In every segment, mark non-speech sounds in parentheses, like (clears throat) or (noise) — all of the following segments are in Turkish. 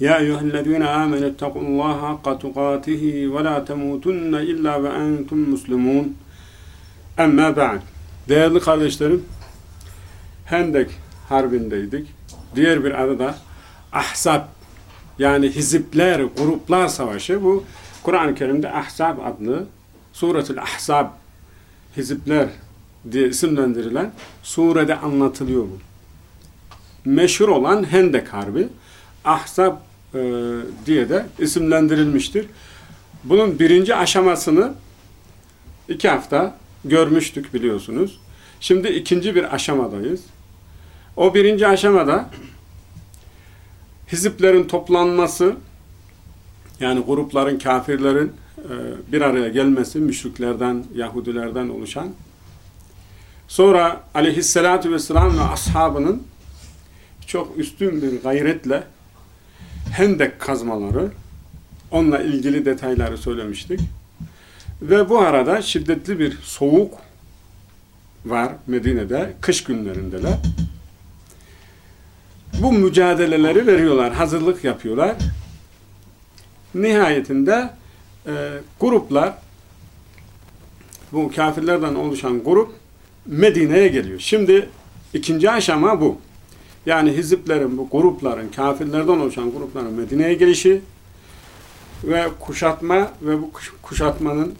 rasuluh. Ya eyyühellezine amenu ittakullaha hakka tukatihi ve la temutunne illa ve entum muslimun. Amma ba'd. Değerli kardeşlerim, Hendek Harbi'ndeydik. Diğer bir adı da Ahzab yani hizipler, gruplar savaşı. Bu Kur'an-ı Kerim'de Ahzab adlı Suretül Ahzab hizipler diye isimlendirilen surede anlatılıyor bu. Meşhur olan Hendek Harbi Ahzab e, diye de isimlendirilmiştir. Bunun birinci aşamasını iki hafta görmüştük biliyorsunuz. Şimdi ikinci bir aşamadayız. O birinci aşamada hiziplerin toplanması yani grupların, kafirlerin e, bir araya gelmesi, müşriklerden, Yahudilerden oluşan sonra aleyhissalatü vesselam ve ashabının çok üstün bir gayretle hendek kazmaları, onunla ilgili detayları söylemiştik. Ve bu arada şiddetli bir soğuk var Medine'de, kış günlerindeler. Bu mücadeleleri veriyorlar, hazırlık yapıyorlar. Nihayetinde e, gruplar, bu kafirlerden oluşan grup Medine'ye geliyor. Şimdi ikinci aşama bu. Yani hiziplerin, bu grupların, kafirlerden oluşan grupların Medine'ye gelişi ve kuşatma ve bu kuşatmanın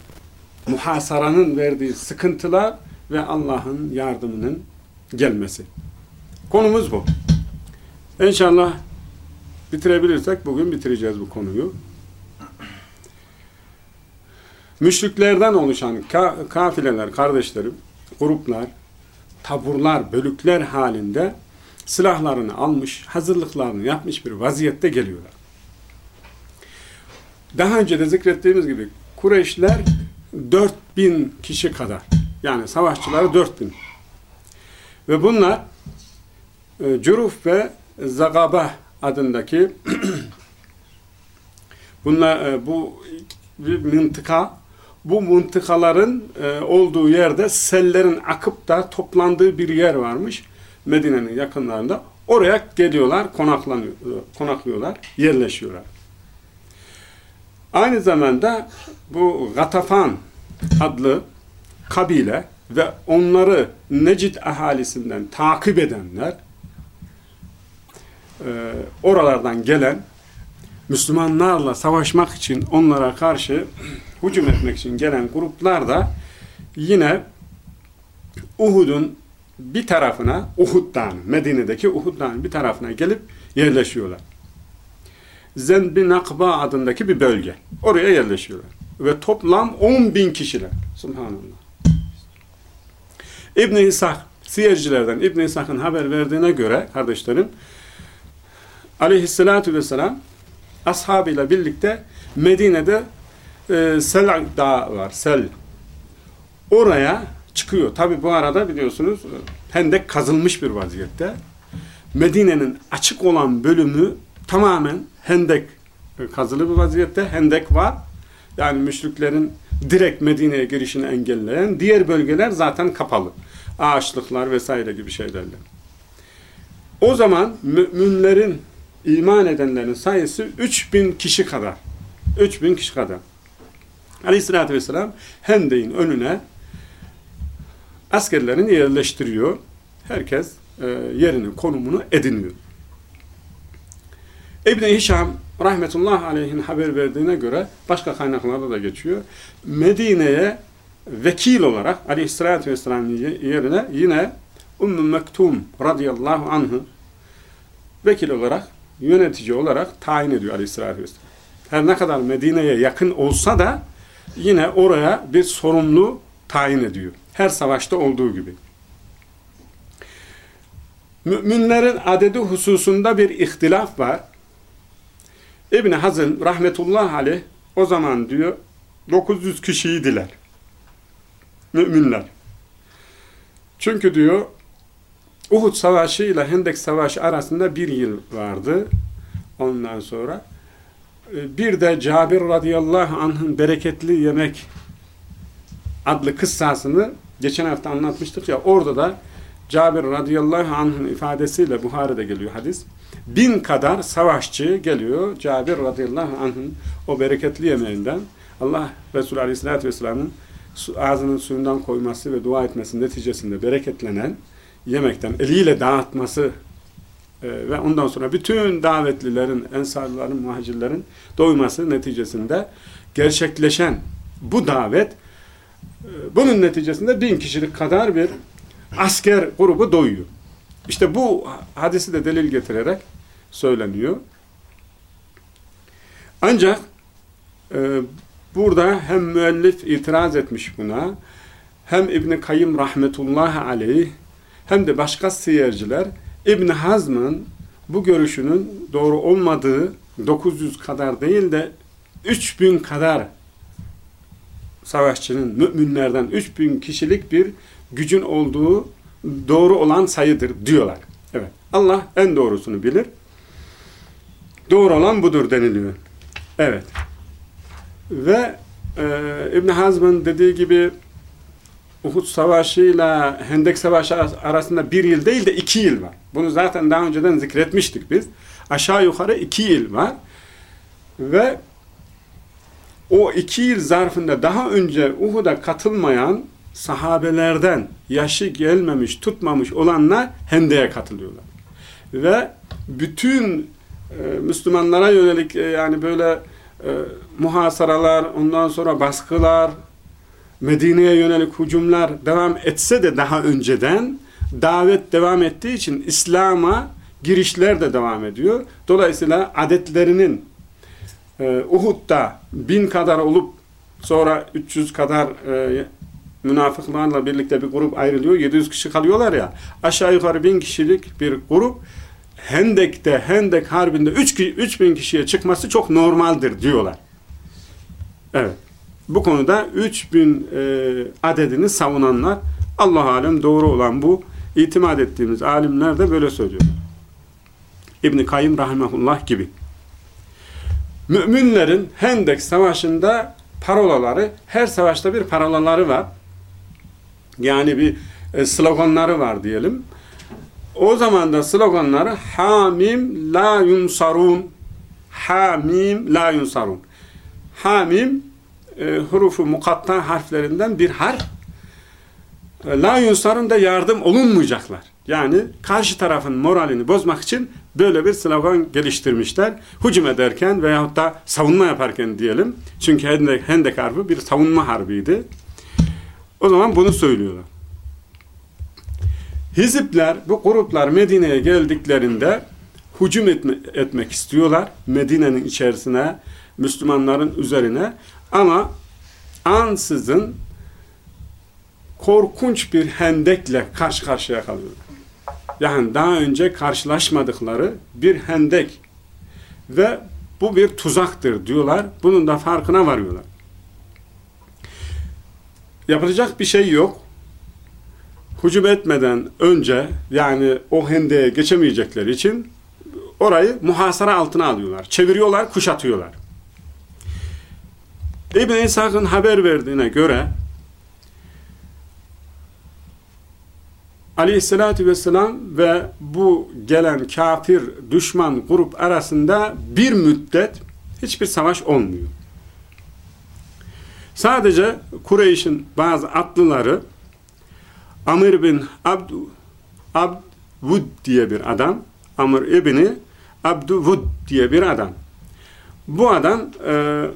muhasaranın verdiği sıkıntılar ve Allah'ın yardımının gelmesi. Konumuz bu. İnşallah bitirebilirsek bugün bitireceğiz bu konuyu. Müşriklerden oluşan ka kafileler, kardeşlerim, gruplar, taburlar, bölükler halinde silahlarını almış, hazırlıklarını yapmış bir vaziyette geliyorlar. Daha önce de zikrettiğimiz gibi Kureyşler 4000 kişi kadar. Yani savaşçıları 4000. Ve bunlar e, Cüruf ve Zagaba adındaki (clears throat) bunlar e, bu bir mıntıka bu mıntıkaların e, olduğu yerde sellerin akıp da toplandığı bir yer varmış. Medine'nin yakınlarında. Oraya geliyorlar, konaklanıyor, konaklıyorlar, yerleşiyorlar. Aynı zamanda bu Gatafan adlı kabile ve onları Necid ahalisinden takip edenler e, oralardan gelen Müslümanlarla savaşmak için onlara karşı hücum etmek için gelen gruplar da yine Uhud'un bir tarafına Uhud Dağı'nın, Medine'deki Uhud Dağı'nın bir tarafına gelip yerleşiyorlar. Zenbi Nakba adındaki bir bölge. Oraya yerleşiyorlar. Ve toplam 10 bin kişiler. Subhanallah. İbn-i İshak, siyercilerden İbn-i İshak'ın haber verdiğine göre kardeşlerim, aleyhissalatü vesselam ashabıyla birlikte Medine'de e, Sel Dağı var. Sel. Oraya çıkıyor. Tabi bu arada biliyorsunuz hendek kazılmış bir vaziyette. Medine'nin açık olan bölümü tamamen hendek kazılı bir vaziyette. Hendek var. Yani müşriklerin direkt Medine'ye girişini engelleyen diğer bölgeler zaten kapalı. Ağaçlıklar vesaire gibi şeylerle. O zaman müminlerin iman edenlerin sayısı 3000 kişi kadar. 3000 kişi kadar. Aleyhissalatü vesselam Hendek'in önüne askerlerini yerleştiriyor. Herkes e, yerini, konumunu ediniyor. İbn-i Hişam rahmetullah aleyhin haber verdiğine göre başka kaynaklarda da geçiyor. Medine'ye vekil olarak aleyhissalatü vesselam yerine yine Ümmü Mektum radıyallahu anh'ı vekil olarak, yönetici olarak tayin ediyor aleyhissalatü vesselam. Her ne kadar Medine'ye yakın olsa da yine oraya bir sorumlu tayin ediyor. Her savaşta olduğu gibi. Müminlerin adedi hususunda bir ihtilaf var. İbni Hazım rahmetullah aleyh o zaman diyor 900 kişiydiler. müminler. Çünkü diyor Uhud Savaşı ile Hendek Savaşı arasında bir yıl vardı. Ondan sonra e, bir de Cabir radıyallahu anh'ın bereketli yemek adlı kıssasını geçen hafta anlatmıştık ya orada da Cabir radıyallahu anh'ın ifadesiyle Buhari'de geliyor hadis. Bin kadar savaşçı geliyor Cabir radıyallahu anh'ın o bereketli yemeğinden Allah Resulü aleyhissalatü vesselamın ağzının suyundan koyması ve dua etmesi neticesinde bereketlenen yemekten eliyle dağıtması e, ve ondan sonra bütün davetlilerin, ensarların, muhacirlerin doyması neticesinde gerçekleşen bu davet bunun neticesinde bin kişilik kadar bir asker grubu doyuyor. İşte bu hadisi de delil getirerek söyleniyor. Ancak e, burada hem müellif itiraz etmiş buna hem İbn Kayyım rahmetullahi aleyh hem de başka siyerciler İbn Hazm'ın bu görüşünün doğru olmadığı 900 kadar değil de 3000 kadar savaşçının müminlerden 3000 kişilik bir gücün olduğu doğru olan sayıdır diyorlar. Evet. Allah en doğrusunu bilir. Doğru olan budur deniliyor. Evet. Ve e, İbn Hazm'ın dediği gibi Uhud Savaşı ile Hendek Savaşı arasında bir yıl değil de iki yıl var. Bunu zaten daha önceden zikretmiştik biz. Aşağı yukarı iki yıl var. Ve o iki yıl zarfında daha önce Uhud'a katılmayan sahabelerden yaşı gelmemiş, tutmamış olanlar Hendek'e katılıyorlar. Ve bütün e, Müslümanlara yönelik e, yani böyle e, muhasaralar, ondan sonra baskılar, Medine'ye yönelik hücumlar devam etse de daha önceden davet devam ettiği için İslam'a girişler de devam ediyor. Dolayısıyla adetlerinin e, Uhud'da bin kadar olup sonra 300 kadar e, münafıklarla birlikte bir grup ayrılıyor. 700 kişi kalıyorlar ya. Aşağı yukarı bin kişilik bir grup Hendek'te, Hendek Harbi'nde 3, 3000 kişiye çıkması çok normaldir diyorlar. Evet. Bu konuda 3000 e, adedini savunanlar Allah alem doğru olan bu. itimat ettiğimiz alimler de böyle söylüyor. İbn Kayyım rahmetullah gibi. Müminlerin Hendek Savaşı'nda parolaları, her savaşta bir parolaları var. Yani bir e, sloganları var diyelim. O zaman da sloganları Hamim la yunsarun Hamim la yunsarun Hamim e, hurufu mukatta harflerinden bir harf. E, la yunsarun da yardım olunmayacaklar. Yani karşı tarafın moralini bozmak için böyle bir slogan geliştirmişler. Hücum ederken veyahut da savunma yaparken diyelim. Çünkü Hendek, harbi bir savunma harbiydi. O zaman bunu söylüyorlar. Hizipler, bu gruplar Medine'ye geldiklerinde hücum etme, etmek istiyorlar. Medine'nin içerisine, Müslümanların üzerine. Ama ansızın korkunç bir hendekle karşı karşıya kalıyorlar. Yani daha önce karşılaşmadıkları bir hendek ve bu bir tuzaktır diyorlar. Bunun da farkına varıyorlar. Yapılacak bir şey yok. Hücum etmeden önce yani o hendeye geçemeyecekleri için orayı muhasara altına alıyorlar. Çeviriyorlar, kuşatıyorlar. İbn İshak'ın haber verdiğine göre Aleyhisselatü Vesselam ve bu gelen kafir düşman grup arasında bir müddet hiçbir savaş olmuyor. Sadece Kureyş'in bazı atlıları Amr bin Abd Abdvud diye bir adam Amr ibni Abduvud diye bir adam. Bu adam e,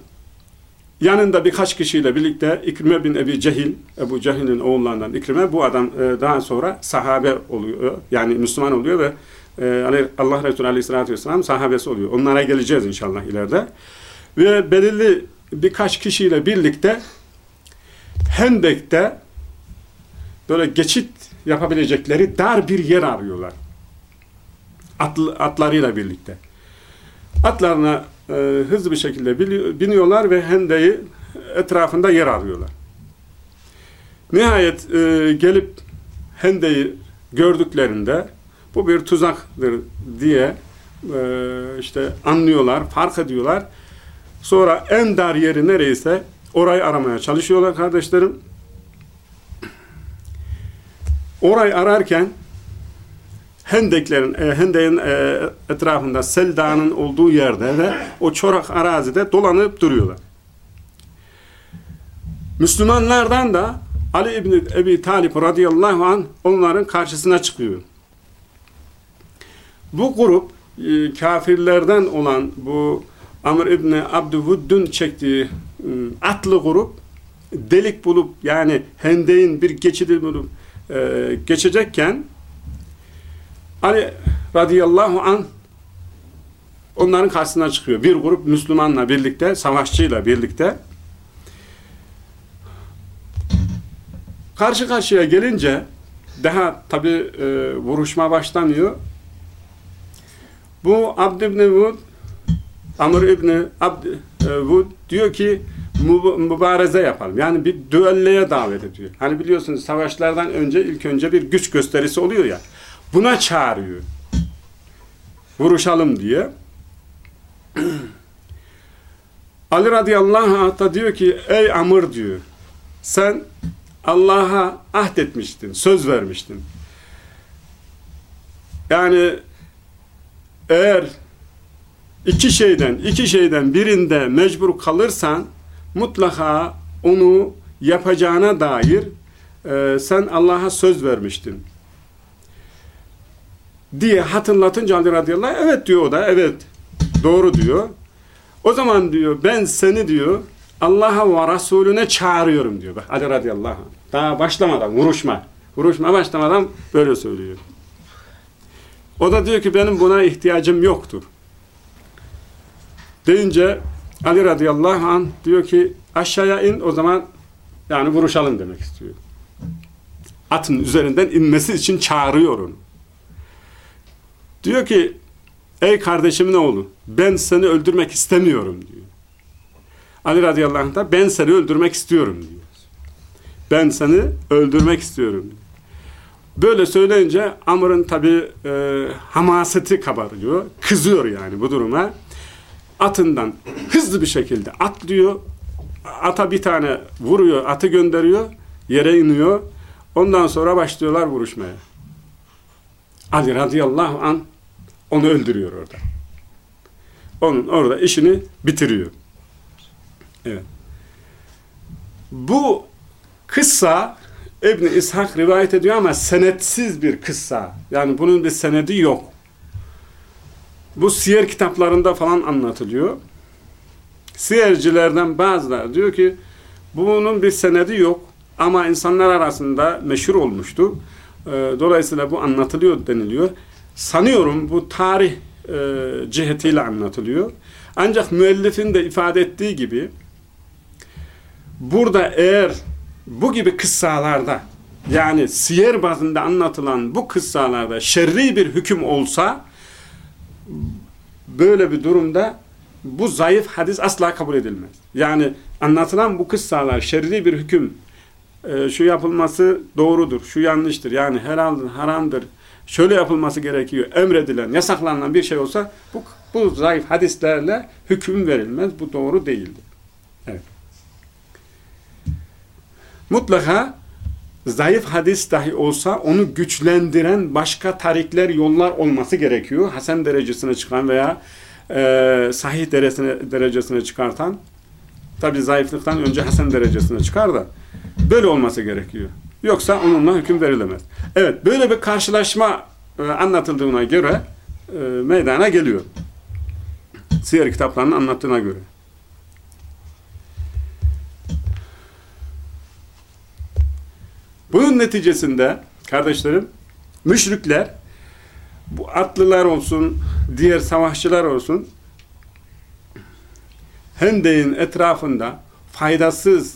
Yanında birkaç kişiyle birlikte İkrime bin Ebi Cehil, Ebu Cehil'in oğullarından İkrime, bu adam e, daha sonra sahabe oluyor. Yani Müslüman oluyor ve e, Allah Resulü Aleyhisselatü Vesselam sahabesi oluyor. Onlara geleceğiz inşallah ileride. Ve belirli birkaç kişiyle birlikte Hendek'te böyle geçit yapabilecekleri dar bir yer arıyorlar. Atlı, atlarıyla birlikte. Atlarına e, hızlı bir şekilde biniyorlar ve hendeyi etrafında yer alıyorlar. Nihayet e, gelip Hende'yi gördüklerinde bu bir tuzaktır diye e, işte anlıyorlar, fark ediyorlar. Sonra en dar yeri nereyse orayı aramaya çalışıyorlar kardeşlerim. Orayı ararken Hendeklerin, e, Hendek'in e, etrafında Sel Dağı'nın olduğu yerde ve o çorak arazide dolanıp duruyorlar. Müslümanlardan da Ali İbni Ebi Talip radıyallahu an onların karşısına çıkıyor. Bu grup e, kafirlerden olan bu Amr İbni Abdüvuddin çektiği e, atlı grup delik bulup yani hendeğin bir geçidi bulup e, geçecekken Ali radıyallahu an onların karşısına çıkıyor. Bir grup Müslümanla birlikte, savaşçıyla birlikte karşı karşıya gelince daha tabi e, vuruşma başlamıyor. Bu Abd ibn Vud Amr ibn Abd e, Vud diyor ki mübareze yapalım. Yani bir düelleye davet ediyor. Hani biliyorsunuz savaşlardan önce ilk önce bir güç gösterisi oluyor ya. Buna çağırıyor. Vuruşalım diye. (clears throat) Ali radıyallahu anh da diyor ki ey Amr diyor sen Allah'a ahdetmiştin, söz vermiştin. Yani eğer iki şeyden, iki şeyden birinde mecbur kalırsan mutlaka onu yapacağına dair e, sen Allah'a söz vermiştin. Diye hatırlatınca Ali radıyallahu anh, evet diyor o da, evet doğru diyor. O zaman diyor ben seni diyor Allah'a ve Resulüne çağırıyorum diyor. Bak Ali radıyallahu anh. Daha başlamadan vuruşma. Vuruşma başlamadan böyle söylüyor. O da diyor ki benim buna ihtiyacım yoktur. Deyince Ali radıyallahu anh diyor ki aşağıya in o zaman yani vuruşalım demek istiyor. Atın üzerinden inmesi için çağırıyor onu. Diyor ki ey kardeşimin oğlu ben seni öldürmek istemiyorum diyor. Ali radıyallahu anh da ben seni öldürmek istiyorum diyor. Ben seni öldürmek istiyorum diyor. Böyle söyleyince Amr'ın tabi e, hamaseti kabarıyor. Kızıyor yani bu duruma. Atından hızlı bir şekilde atlıyor. Ata bir tane vuruyor, atı gönderiyor. Yere iniyor. Ondan sonra başlıyorlar vuruşmaya. Ali radıyallahu an onu öldürüyor orada. Onun orada işini bitiriyor. Evet. Bu kıssa İbn İshak rivayet ediyor ama senetsiz bir kıssa. Yani bunun bir senedi yok. Bu siyer kitaplarında falan anlatılıyor. Siyercilerden bazıları diyor ki bunun bir senedi yok ama insanlar arasında meşhur olmuştu. Ee, dolayısıyla bu anlatılıyor deniliyor. Sanıyorum bu tarih e, cihetiyle anlatılıyor. Ancak müellifin de ifade ettiği gibi burada eğer bu gibi kıssalarda yani siyer bazında anlatılan bu kıssalarda şerri bir hüküm olsa böyle bir durumda bu zayıf hadis asla kabul edilmez. Yani anlatılan bu kıssalar şerri bir hüküm e, şu yapılması doğrudur, şu yanlıştır. Yani helaldir, haramdır. Şöyle yapılması gerekiyor. Emredilen, yasaklanan bir şey olsa bu, bu zayıf hadislerle hüküm verilmez. Bu doğru değildir. Evet. Mutlaka zayıf hadis dahi olsa onu güçlendiren başka tarikler, yollar olması gerekiyor. Hasan derecesine çıkan veya e, sahih derecesine, derecesine çıkartan tabi zayıflıktan önce hasan derecesine çıkar da böyle olması gerekiyor. Yoksa onunla hüküm verilemez. Evet, böyle bir karşılaşma e, anlatıldığına göre e, meydana geliyor. Siyer kitaplarının anlattığına göre. Bunun neticesinde kardeşlerim müşrikler bu atlılar olsun, diğer savaşçılar olsun Hendek'in etrafında faydasız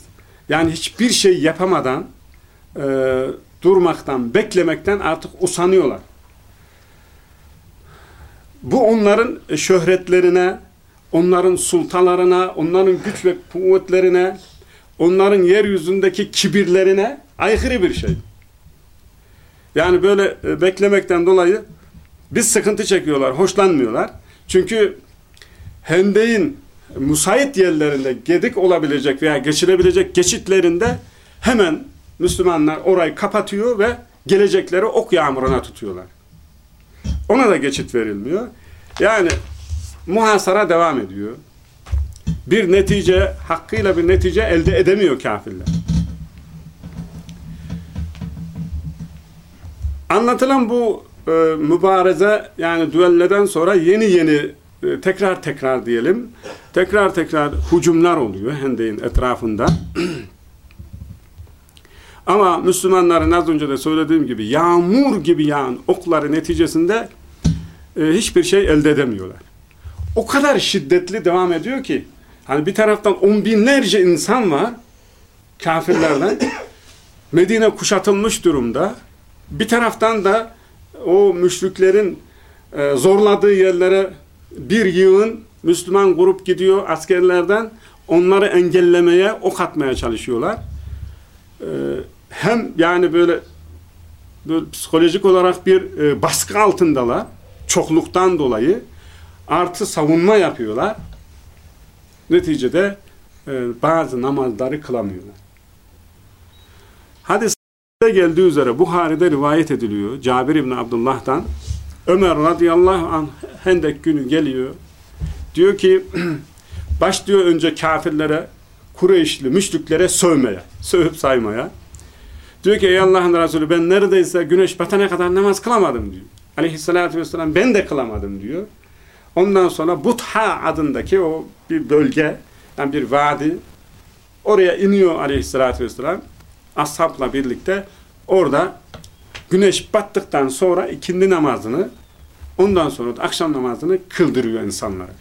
yani hiçbir şey yapamadan e, durmaktan, beklemekten artık usanıyorlar. Bu onların şöhretlerine, onların sultalarına, onların güç ve kuvvetlerine, onların yeryüzündeki kibirlerine aykırı bir şey. Yani böyle e, beklemekten dolayı bir sıkıntı çekiyorlar, hoşlanmıyorlar. Çünkü hendeyin musait yerlerinde gedik olabilecek veya geçilebilecek geçitlerinde hemen Müslümanlar orayı kapatıyor ve gelecekleri ok yağmuruna tutuyorlar. Ona da geçit verilmiyor. Yani muhasara devam ediyor. Bir netice, hakkıyla bir netice elde edemiyor kafirler. Anlatılan bu e, mübareze yani düelleden sonra yeni yeni e, tekrar tekrar diyelim tekrar tekrar hücumlar oluyor Hendek'in etrafında. (clears throat) Ama Müslümanların az önce de söylediğim gibi yağmur gibi yağan okları neticesinde e, hiçbir şey elde edemiyorlar. O kadar şiddetli devam ediyor ki hani bir taraftan on binlerce insan var kafirlerden (coughs) Medine kuşatılmış durumda. Bir taraftan da o müşriklerin e, zorladığı yerlere bir yığın Müslüman grup gidiyor askerlerden onları engellemeye, ok atmaya çalışıyorlar. E, hem yani böyle, böyle psikolojik olarak bir e, baskı altındalar. Çokluktan dolayı. Artı savunma yapıyorlar. Neticede e, bazı namazları kılamıyorlar. Hadiste geldiği üzere Buhari'de rivayet ediliyor. Cabir İbni Abdullah'tan Ömer radıyallahu anh Hendek günü geliyor. Diyor ki (clears throat) başlıyor önce kafirlere Kureyşli, müşriklere sövmeye, sövüp saymaya. Diyor ki ey Allah'ın Resulü ben neredeyse güneş batana kadar namaz kılamadım diyor. Aleyhissalatü vesselam ben de kılamadım diyor. Ondan sonra Butha adındaki o bir bölge, yani bir vadi oraya iniyor aleyhissalatü vesselam ashabla birlikte orada güneş battıktan sonra ikindi namazını ondan sonra da akşam namazını kıldırıyor insanlara.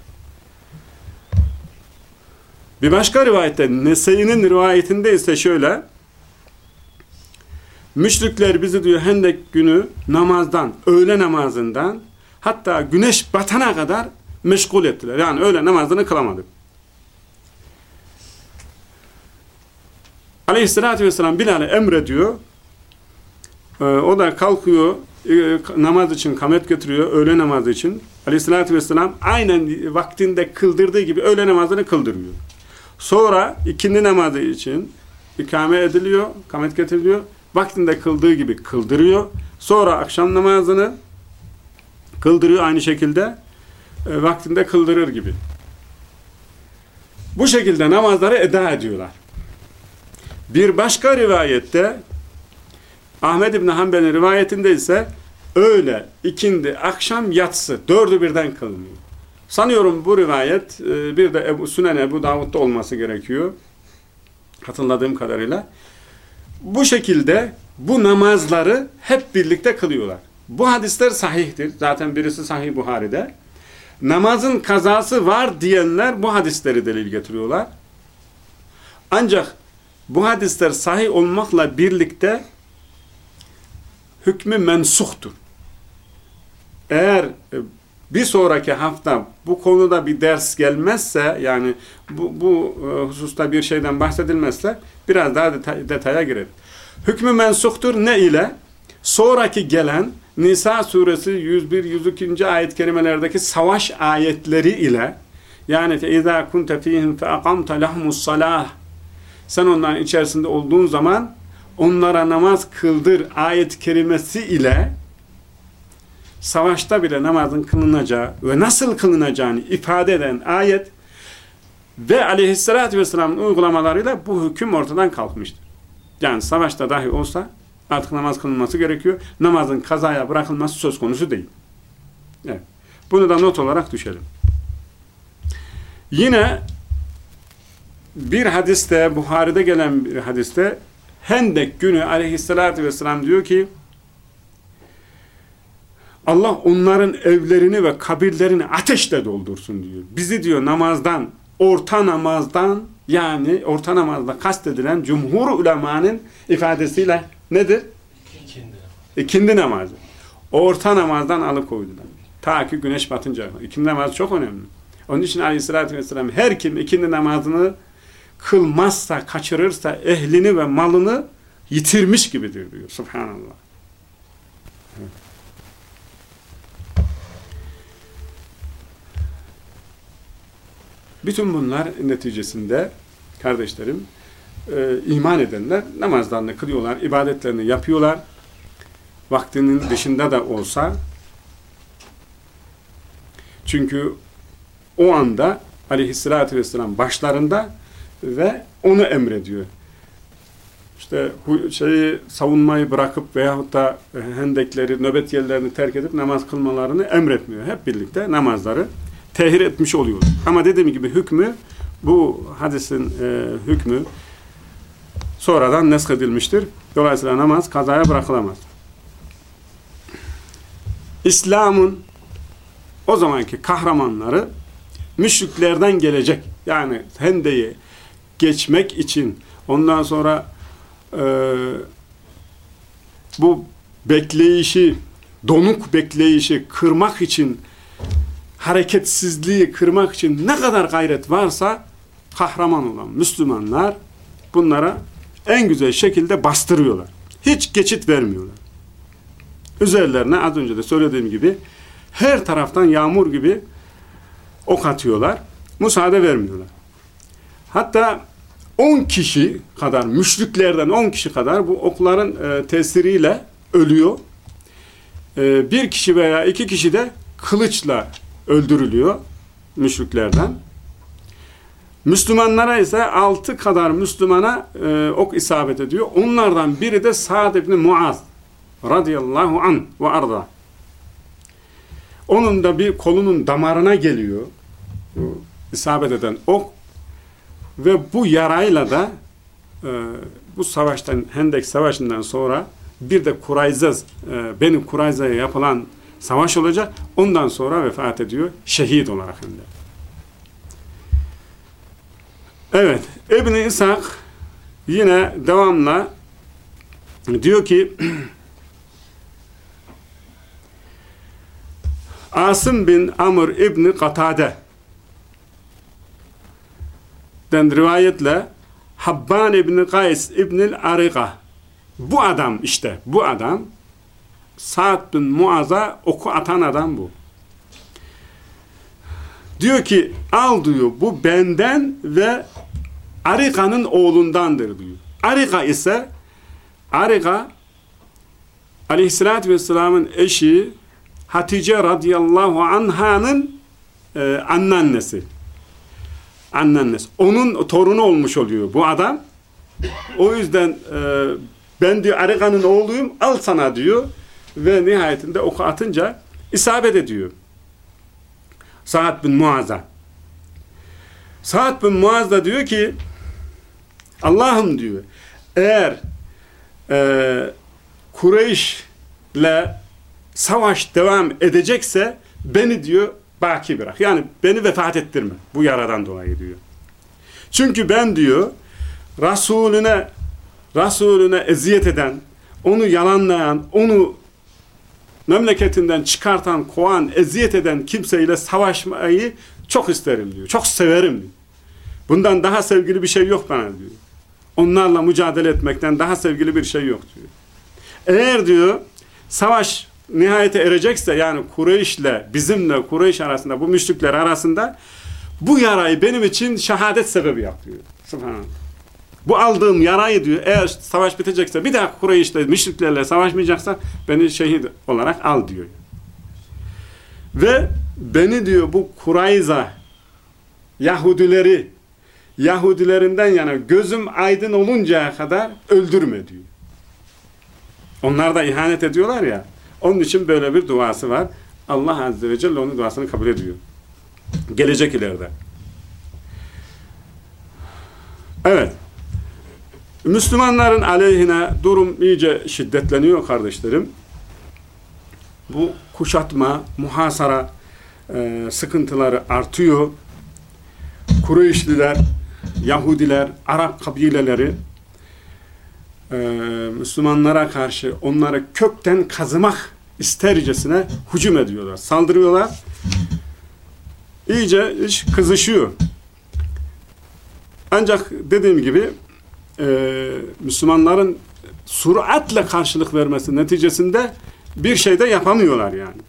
Bir başka rivayette Nese'nin rivayetinde ise şöyle Müşrikler bizi diyor Hendek günü namazdan, öğle namazından hatta güneş batana kadar meşgul ettiler. Yani öğle namazını kılamadık. Aleyhissalatü vesselam Bilal'e emrediyor. Ee, o da kalkıyor e, namaz için kamet götürüyor. Öğle namazı için. Aleyhissalatü vesselam aynen vaktinde kıldırdığı gibi öğle namazını kıldırıyor. Sonra ikindi namazı için ikame ediliyor, kamet getiriliyor vaktinde kıldığı gibi kıldırıyor. Sonra akşam namazını kıldırıyor aynı şekilde e, vaktinde kıldırır gibi. Bu şekilde namazları eda ediyorlar. Bir başka rivayette Ahmed İbni Hanbel'in rivayetinde ise öğle, ikindi, akşam, yatsı dördü birden kılınıyor. Sanıyorum bu rivayet e, bir de Ebu, Sünen Ebu Davud'da olması gerekiyor. Hatırladığım kadarıyla bu şekilde bu namazları hep birlikte kılıyorlar. Bu hadisler sahihtir. Zaten birisi Sahih Buhari'de. Namazın kazası var diyenler bu hadisleri delil getiriyorlar. Ancak bu hadisler sahih olmakla birlikte hükmü mensuhtur. Eğer e, bir sonraki hafta bu konuda bir ders gelmezse yani bu, bu e, hususta bir şeyden bahsedilmezse biraz daha detay, detaya girer. Hükmü mensuktur ne ile? Sonraki gelen Nisa suresi 101-102. ayet kelimelerdeki savaş ayetleri ile yani اِذَا كُنْتَ ف۪يهِمْ فَاَقَمْتَ لَهْمُ الصَّلَاهِ Sen onların içerisinde olduğun zaman onlara namaz kıldır ayet kelimesi ile savaşta bile namazın kılınacağı ve nasıl kılınacağını ifade eden ayet ve aleyhissalatü vesselamın uygulamalarıyla bu hüküm ortadan kalkmıştır. Yani savaşta dahi olsa artık namaz kılınması gerekiyor. Namazın kazaya bırakılması söz konusu değil. Evet. Bunu da not olarak düşelim. Yine bir hadiste, Buhari'de gelen bir hadiste Hendek günü aleyhissalatü vesselam diyor ki Allah onların evlerini ve kabirlerini ateşle doldursun diyor. Bizi diyor namazdan, orta namazdan yani orta namazda kastedilen cumhur ulemanın ifadesiyle nedir? İkindi, İkindi namazı. Orta namazdan alıkoydular. Ta ki güneş batınca. İkindi namazı çok önemli. Onun için aleyhissalatü vesselam her kim ikindi namazını kılmazsa, kaçırırsa ehlini ve malını yitirmiş gibidir diyor. Subhanallah. Bütün bunlar neticesinde kardeşlerim e, iman edenler namazlarını kılıyorlar, ibadetlerini yapıyorlar. Vaktinin dışında da olsa çünkü o anda aleyhissalatü vesselam başlarında ve onu emrediyor. İşte şeyi savunmayı bırakıp veyahut da hendekleri, nöbet yerlerini terk edip namaz kılmalarını emretmiyor. Hep birlikte namazları tehir etmiş oluyor. Ama dediğim gibi hükmü bu hadisin e, hükmü sonradan nesk edilmiştir. Dolayısıyla namaz kazaya bırakılamaz. İslam'ın o zamanki kahramanları müşriklerden gelecek. Yani hendeyi geçmek için ondan sonra e, bu bekleyişi donuk bekleyişi kırmak için hareketsizliği kırmak için ne kadar gayret varsa kahraman olan Müslümanlar bunlara en güzel şekilde bastırıyorlar. Hiç geçit vermiyorlar. Üzerlerine az önce de söylediğim gibi her taraftan yağmur gibi ok atıyorlar. Müsaade vermiyorlar. Hatta 10 kişi kadar, müşriklerden 10 kişi kadar bu okların e, tesiriyle ölüyor. E, bir kişi veya iki kişi de kılıçla öldürülüyor müşriklerden. Müslümanlara ise altı kadar Müslümana e, ok isabet ediyor. Onlardan biri de Sa'd ibn Muaz radıyallahu an ve arda. Onun da bir kolunun damarına geliyor. İsabet eden ok ve bu yarayla da e, bu savaştan Hendek Savaşı'ndan sonra bir de Kurayza e, Beni Kurayza'ya yapılan savaş olacak. Ondan sonra vefat ediyor. Şehit olarak hem de. Evet. İbn-i İshak yine devamla diyor ki (clears throat) Asım bin Amr İbni Katade den rivayetle Habban İbni Kays İbnil Arika bu adam işte bu adam Sa'd bin Muaz'a oku atan adam bu. Diyor ki al diyor bu benden ve Arika'nın oğlundandır diyor. Arika ise Arika aleyhissalatü vesselamın eşi Hatice radıyallahu anhanın e, anneannesi. Anneannesi. Onun torunu olmuş oluyor bu adam. O yüzden e, ben diyor Arika'nın oğluyum al sana diyor ve nihayetinde oku atınca isabet ediyor. Sa'd bin Muaz'a. Sa'd bin Muaz da diyor ki Allah'ım diyor eğer e, Kureyş'le savaş devam edecekse beni diyor baki bırak. Yani beni vefat ettirme bu yaradan dolayı diyor. Çünkü ben diyor Resulüne Resulüne eziyet eden, onu yalanlayan, onu memleketinden çıkartan, kovan, eziyet eden kimseyle savaşmayı çok isterim diyor. Çok severim diyor. Bundan daha sevgili bir şey yok bana diyor. Onlarla mücadele etmekten daha sevgili bir şey yok diyor. Eğer diyor savaş nihayete erecekse yani Kureyş'le bizimle Kureyş arasında bu müşrikler arasında bu yarayı benim için şehadet sebebi yapıyor. Subhanallah. Bu aldığım yarayı diyor eğer savaş bitecekse bir daha Kureyş'le müşriklerle savaşmayacaksa beni şehit olarak al diyor. Ve beni diyor bu Kurayza Yahudileri Yahudilerinden yana gözüm aydın oluncaya kadar öldürme diyor. Onlar da ihanet ediyorlar ya. Onun için böyle bir duası var. Allah Azze ve Celle onun duasını kabul ediyor. Gelecek ileride. Evet. Müslümanların aleyhine durum iyice şiddetleniyor kardeşlerim. Bu kuşatma, muhasara e, sıkıntıları artıyor. Kureyşliler, Yahudiler, Arap kabileleri e, Müslümanlara karşı onları kökten kazımak istercesine hücum ediyorlar, saldırıyorlar. İyice iş kızışıyor. Ancak dediğim gibi e, Müslümanların süratle karşılık vermesi neticesinde bir şey de yapamıyorlar yani.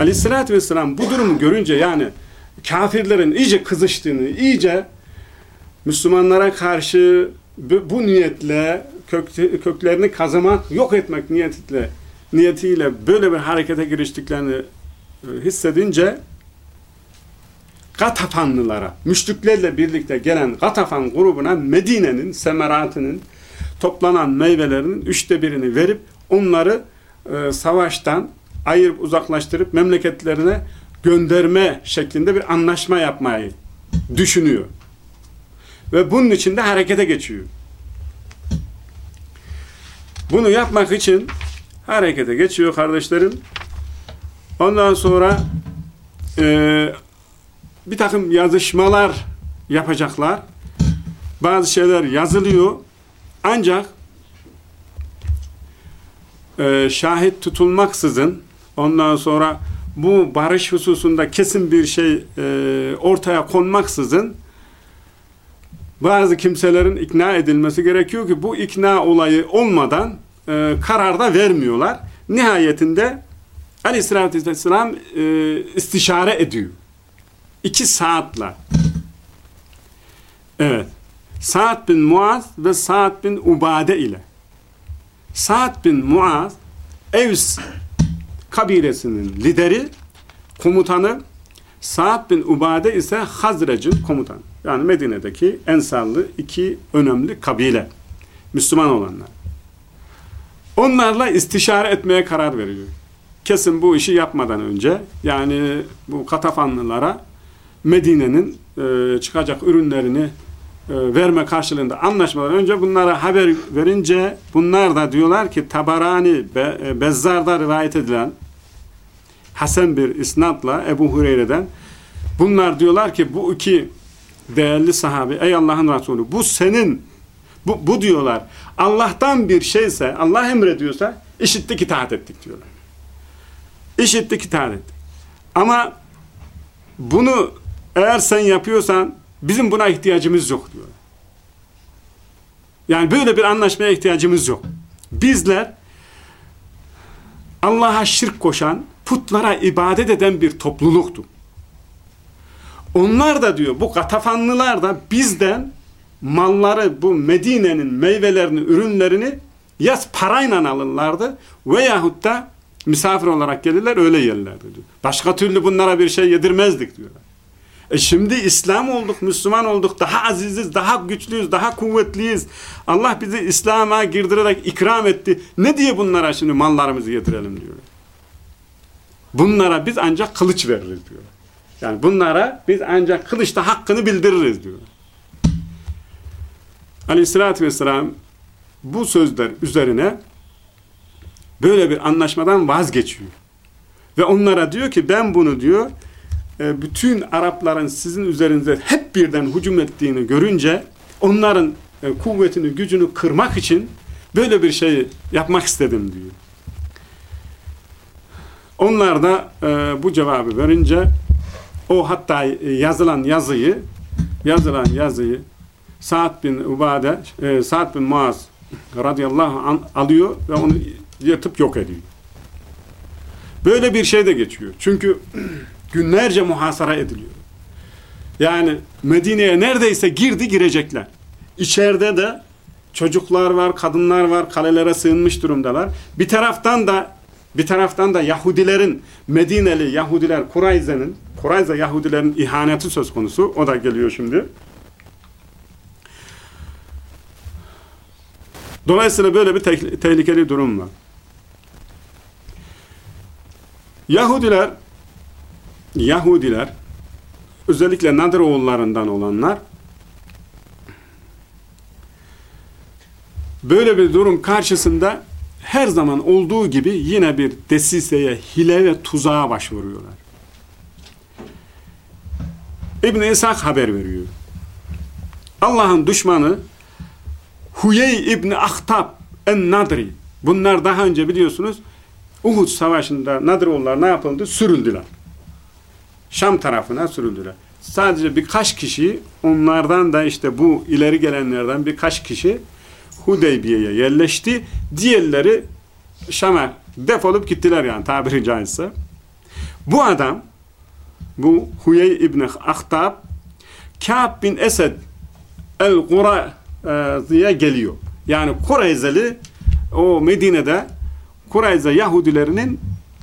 Aleyhissalatü vesselam bu durumu görünce yani kafirlerin iyice kızıştığını, iyice Müslümanlara karşı bu niyetle kök, köklerini kazımak, yok etmek niyetiyle niyetiyle böyle bir harekete giriştiklerini e, hissedince Gatafanlılara, müşriklerle birlikte gelen Gatafan grubuna Medine'nin semeratının toplanan meyvelerinin üçte birini verip onları e, savaştan ayırıp uzaklaştırıp memleketlerine gönderme şeklinde bir anlaşma yapmayı düşünüyor. Ve bunun için de harekete geçiyor. Bunu yapmak için harekete geçiyor kardeşlerim. Ondan sonra e, bir takım yazışmalar yapacaklar. Bazı şeyler yazılıyor. Ancak e, şahit tutulmaksızın ondan sonra bu barış hususunda kesin bir şey e, ortaya konmaksızın bazı kimselerin ikna edilmesi gerekiyor ki bu ikna olayı olmadan e, karar vermiyorlar. Nihayetinde Aleyhisselatü Vesselam e, istişare ediyor. İki saatler. Evet. Sa'd bin Muaz ve Sa'd bin Ubade ile. Sa'd bin Muaz Evs kabilesinin lideri, komutanı Sa'd bin Ubade ise Hazrec'in komutanı. Yani Medine'deki Ensarlı iki önemli kabile. Müslüman olanlar. Onlarla istişare etmeye karar veriyor. Kesin bu işi yapmadan önce yani bu katafanlılara Medine'nin e, çıkacak ürünlerini e, verme karşılığında anlaşmadan önce bunlara haber verince bunlar da diyorlar ki Tabarani Be, e, Bezzar'da rivayet edilen Hasan bir isnatla Ebu Hureyre'den bunlar diyorlar ki bu iki değerli sahabi ey Allah'ın Resulü bu senin bu, bu diyorlar Allah'tan bir şeyse Allah emrediyorsa işittik itaat ettik diyorlar. İşittik itaat ettik. Ama bunu eğer sen yapıyorsan bizim buna ihtiyacımız yok diyor. Yani böyle bir anlaşmaya ihtiyacımız yok. Bizler Allah'a şirk koşan, putlara ibadet eden bir topluluktu. Onlar da diyor, bu katafanlılar da bizden malları, bu Medine'nin meyvelerini, ürünlerini ya parayla alırlardı veyahut da misafir olarak gelirler öyle yerlerdi diyor. Başka türlü bunlara bir şey yedirmezdik diyorlar. E şimdi İslam olduk, Müslüman olduk, daha aziziz, daha güçlüyüz, daha kuvvetliyiz. Allah bizi İslam'a girdirerek ikram etti. Ne diye bunlara şimdi mallarımızı getirelim diyor. Bunlara biz ancak kılıç veririz diyor. Yani bunlara biz ancak kılıçta hakkını bildiririz diyor. Aleyhissalatü vesselam bu sözler üzerine böyle bir anlaşmadan vazgeçiyor. Ve onlara diyor ki ben bunu diyor e, bütün Arapların sizin üzerinize hep birden hücum ettiğini görünce onların e, kuvvetini, gücünü kırmak için böyle bir şey yapmak istedim diyor. Onlar da e, bu cevabı verince o hatta yazılan yazıyı yazılan yazıyı Sa'd bin Ubade e, Sa'd bin Muaz radıyallahu an alıyor ve onu yatıp yok ediyor. Böyle bir şey de geçiyor. Çünkü günlerce muhasara ediliyor. Yani Medine'ye neredeyse girdi girecekler. İçeride de çocuklar var, kadınlar var, kalelere sığınmış durumdalar. Bir taraftan da bir taraftan da Yahudilerin Medineli Yahudiler Kurayze'nin Kurayze Yahudilerin ihaneti söz konusu. O da geliyor şimdi. Dolayısıyla böyle bir te tehlikeli durum var. Yahudiler Yahudiler özellikle Nadir oğullarından olanlar böyle bir durum karşısında her zaman olduğu gibi yine bir desiseye, hile ve tuzağa başvuruyorlar. İbn-i İshak haber veriyor. Allah'ın düşmanı Huyey İbni Ahtab en-Nadri bunlar daha önce biliyorsunuz Uhud Savaşı'nda Nadiroğullar ne yapıldı? Sürüldüler. Şam tarafına sürüldüler. Sadece birkaç kişi onlardan da işte bu ileri gelenlerden birkaç kişi Hudeybiye'ye yerleşti. Diğerleri Şam'a defolup gittiler yani tabiri caizse. Bu adam bu Huyey İbni Ahtab Ka'b bin Esed el-Kurayza'ya geliyor. Yani Kureyzeli o Medine'de Kureyza Yahudilerinin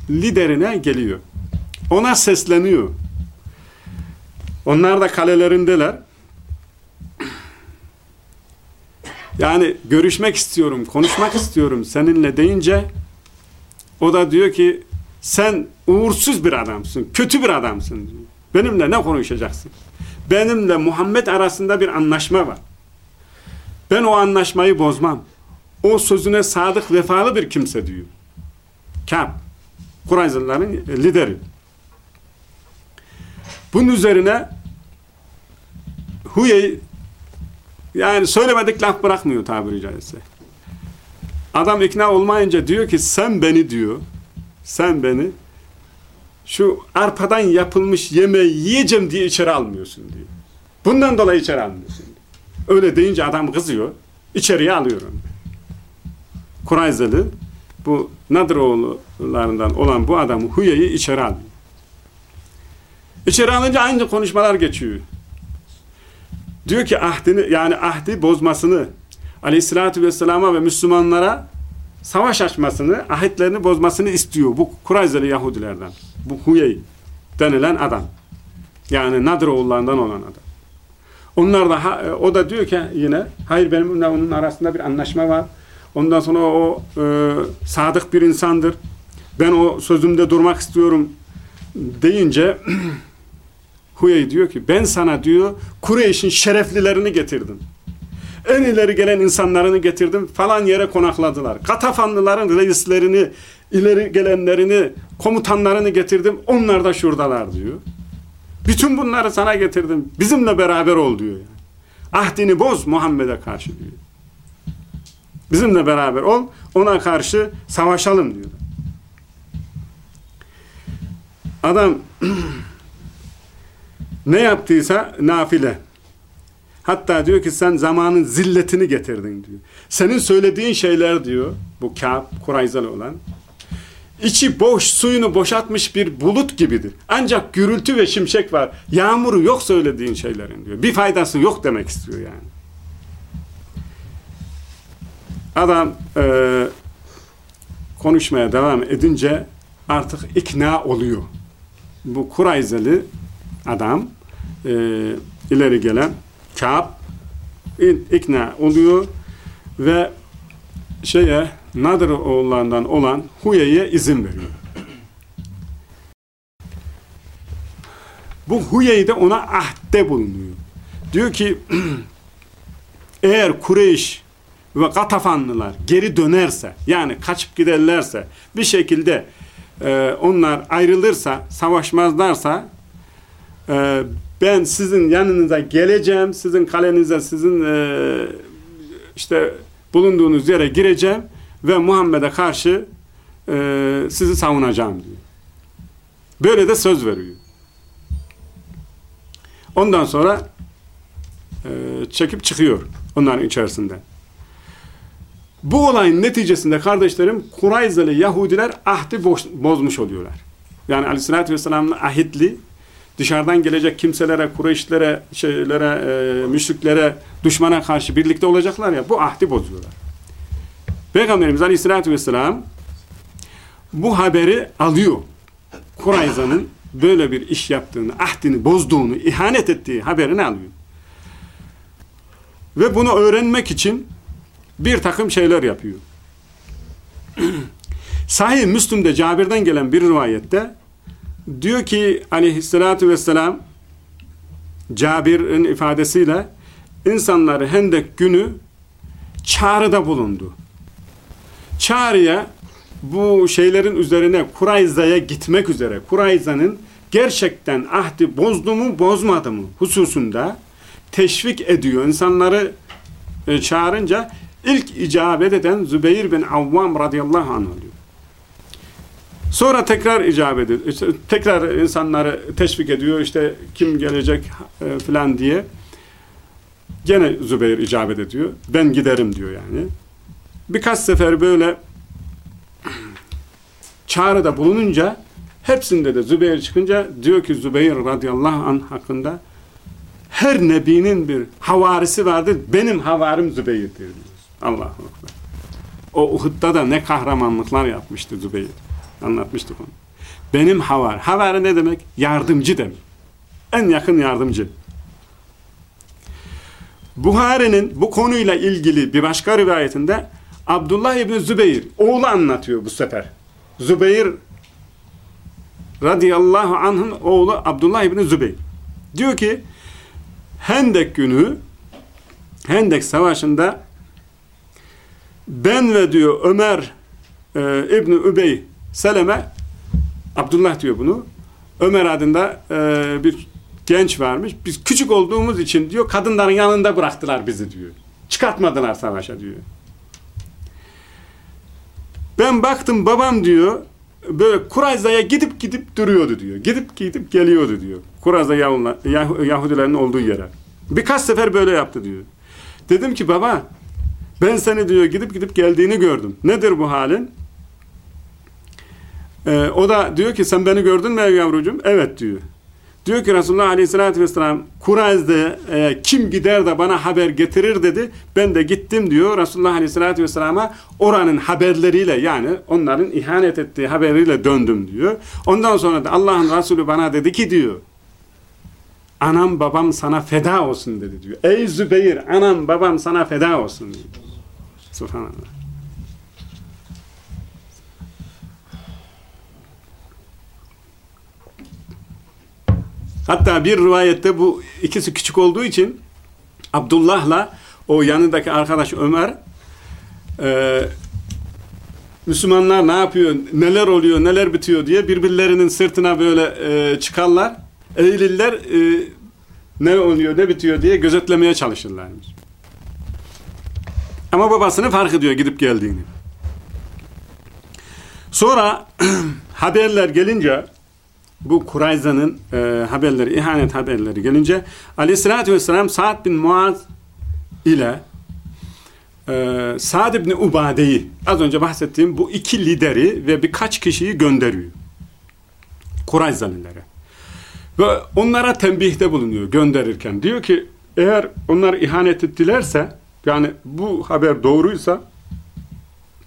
liderine geliyor. Ona sesleniyor. Onlar da kalelerindeler. Yani görüşmek istiyorum, konuşmak istiyorum seninle deyince o da diyor ki sen uğursuz bir adamsın, kötü bir adamsın. Benimle ne konuşacaksın? Benimle Muhammed arasında bir anlaşma var. Ben o anlaşmayı bozmam. O sözüne sadık, vefalı bir kimse diyor. Kâb, Kurayzlıların lideri. Bunun üzerine Huyey yani söylemedik laf bırakmıyor tabiri caizse. Adam ikna olmayınca diyor ki sen beni diyor sen beni şu arpadan yapılmış yemeği yiyeceğim diye içeri almıyorsun diyor. Bundan dolayı içeri almıyorsun. Diyor. Öyle deyince adam kızıyor. İçeriye alıyorum. Kurayzeli bu Nadroğullarından olan bu adamı Huye'yi içeri alıyor. İçeri alınca aynı konuşmalar geçiyor. Diyor ki ahdini yani ahdi bozmasını aleyhissalatü vesselama ve Müslümanlara savaş açmasını, ahitlerini bozmasını istiyor. Bu Kurayzeli Yahudilerden. Bu Huyey denilen adam. Yani Nadir oğullarından olan adam. Onlar da o da diyor ki yine hayır benimle onun arasında bir anlaşma var. Ondan sonra o e, sadık bir insandır. Ben o sözümde durmak istiyorum deyince (clears throat) Huyey diyor ki ben sana diyor Kureyş'in şereflilerini getirdim. En ileri gelen insanlarını getirdim falan yere konakladılar. Katafanlıların reislerini, ileri gelenlerini, komutanlarını getirdim. Onlar da şuradalar diyor. Bütün bunları sana getirdim. Bizimle beraber ol diyor. Yani. Ahdini boz Muhammed'e karşı diyor. Bizimle beraber ol. Ona karşı savaşalım diyor. Adam (clears throat) ne yaptıysa nafile. Hatta diyor ki sen zamanın zilletini getirdin diyor. Senin söylediğin şeyler diyor bu Kâb, Kurayzalı olan içi boş, suyunu boşaltmış bir bulut gibidir. Ancak gürültü ve şimşek var. Yağmuru yok söylediğin şeylerin diyor. Bir faydası yok demek istiyor yani. Adam e, konuşmaya devam edince artık ikna oluyor. Bu Kurayzeli adam e, ileri gelen Kâb ikna oluyor ve şeye Nadir oğullarından olan Huye'ye izin veriyor. Bu Huye'yi de ona ahde bulunuyor. Diyor ki (clears throat) eğer Kureyş ve Katafanlılar geri dönerse yani kaçıp giderlerse bir şekilde e, onlar ayrılırsa savaşmazlarsa e, ben sizin yanınıza geleceğim, sizin kalenize, sizin e, işte bulunduğunuz yere gireceğim ve Muhammed'e karşı e, sizi savunacağım diyor. Böyle de söz veriyor. Ondan sonra e, çekip çıkıyor onların içerisinde. Bu olayın neticesinde kardeşlerim Kurayzeli Yahudiler ahdi bozmuş oluyorlar. Yani aleyhissalatü vesselam'ın ahitli dışarıdan gelecek kimselere, Kureyşlere, şeylere, e, müşriklere, düşmana karşı birlikte olacaklar ya bu ahdi bozuyorlar. Peygamberimiz Aleyhisselatü Vesselam bu haberi alıyor. Kurayza'nın böyle bir iş yaptığını, ahdini bozduğunu, ihanet ettiği haberini alıyor. Ve bunu öğrenmek için bir takım şeyler yapıyor. (clears throat) Sahih Müslüm'de Cabir'den gelen bir rivayette Diyor ki aleyhissalatü vesselam Cabir'in ifadesiyle insanları Hendek günü çağrıda bulundu. Çağrıya bu şeylerin üzerine Kurayza'ya gitmek üzere Kurayza'nın gerçekten ahdi bozdu mu bozmadı mı hususunda teşvik ediyor. İnsanları e, çağırınca ilk icabet eden Zübeyir bin Avvam radıyallahu anh oluyor. Sonra tekrar icap ediyor. İşte tekrar insanları teşvik ediyor. İşte kim gelecek e, filan diye. Gene Zübeyir icabet ediyor. Ben giderim diyor yani. Birkaç sefer böyle çağrıda bulununca hepsinde de Zübeyir çıkınca diyor ki Zübeyir radıyallahu anh hakkında her nebinin bir havarisi vardır. Benim havarim Zübeyir'dir diyor. Allahu Ekber. O Uhud'da da ne kahramanlıklar yapmıştı Zübeyir. Anlatmıştık onu. Benim havar. Havari ne demek? Yardımcı demek. En yakın yardımcı. Buhari'nin bu konuyla ilgili bir başka rivayetinde Abdullah İbni Zübeyir oğlu anlatıyor bu sefer. Zübeyir radıyallahu anh'ın oğlu Abdullah İbni Zübeyir. Diyor ki Hendek günü Hendek savaşında ben ve diyor Ömer e, İbni Übey Seleme Abdullah diyor bunu Ömer adında e, bir genç varmış. Biz küçük olduğumuz için diyor kadınların yanında bıraktılar bizi diyor. Çıkartmadılar savaşa diyor. Ben baktım babam diyor böyle Kurayza'ya gidip gidip duruyordu diyor. Gidip gidip geliyordu diyor. Kurayza Yahudilerin olduğu yere. Birkaç sefer böyle yaptı diyor. Dedim ki baba ben seni diyor gidip gidip geldiğini gördüm. Nedir bu halin? Ee, o da diyor ki sen beni gördün mü yavrucuğum? Evet diyor. Diyor ki Resulullah Aleyhisselatü Vesselam Kurayz'de e, kim gider de bana haber getirir dedi. Ben de gittim diyor Resulullah Aleyhisselatü Vesselam'a oranın haberleriyle yani onların ihanet ettiği haberiyle döndüm diyor. Ondan sonra da Allah'ın Resulü bana dedi ki diyor anam babam sana feda olsun dedi diyor. Ey Zübeyir anam babam sana feda olsun diyor. Subhanallah. Hatta bir rivayette bu ikisi küçük olduğu için Abdullah'la o yanındaki arkadaş Ömer e, Müslümanlar ne yapıyor, neler oluyor, neler bitiyor diye birbirlerinin sırtına böyle e, çıkarlar. Eğilirler e, ne oluyor, ne bitiyor diye gözetlemeye çalışırlarmış. Ama babasını fark ediyor gidip geldiğini. Sonra (clears throat) haberler gelince bu Kurayza'nın e, haberleri, ihanet haberleri gelince aleyhissalatü vesselam Sa'd bin Muaz ile e, Sa'd bin Ubade'yi az önce bahsettiğim bu iki lideri ve birkaç kişiyi gönderiyor. Kurayzalilere. Ve onlara tembihte bulunuyor gönderirken. Diyor ki eğer onlar ihanet ettilerse yani bu haber doğruysa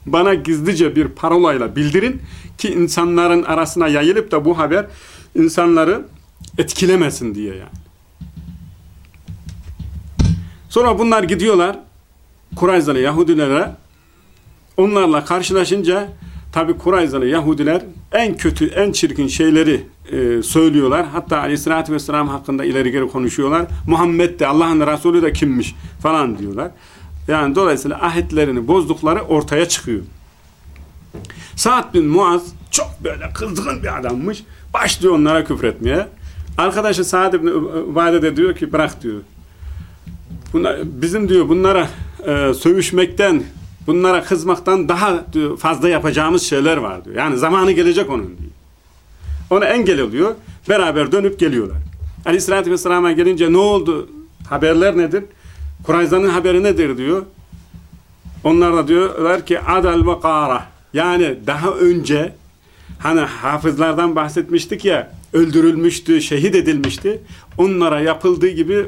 bana gizlice bir parolayla bildirin ki insanların arasına yayılıp da bu haber insanları etkilemesin diye yani. Sonra bunlar gidiyorlar Kurayzalı Yahudilere onlarla karşılaşınca tabi Kurayzalı Yahudiler en kötü, en çirkin şeyleri e, söylüyorlar. Hatta aleyhissalatü vesselam hakkında ileri geri konuşuyorlar. Muhammed de Allah'ın Resulü de kimmiş falan diyorlar. Yani dolayısıyla ahitlerini bozdukları ortaya çıkıyor. Sa'd bin Muaz çok böyle kızgın bir adammış. Başlıyor onlara küfretmeye. Arkadaşı Sa'd bin Ubade de diyor ki bırak diyor. Bunlar, bizim diyor bunlara e, sövüşmekten, bunlara kızmaktan daha diyor, fazla yapacağımız şeyler var diyor. Yani zamanı gelecek onun diyor. Ona engel oluyor. Beraber dönüp geliyorlar. Aleyhissalatü Vesselam'a gelince ne oldu? Haberler nedir? Kurayza'nın haberi nedir diyor. Onlar da diyorlar ki adal ve kara. Yani daha önce hani hafızlardan bahsetmiştik ya öldürülmüştü, şehit edilmişti. Onlara yapıldığı gibi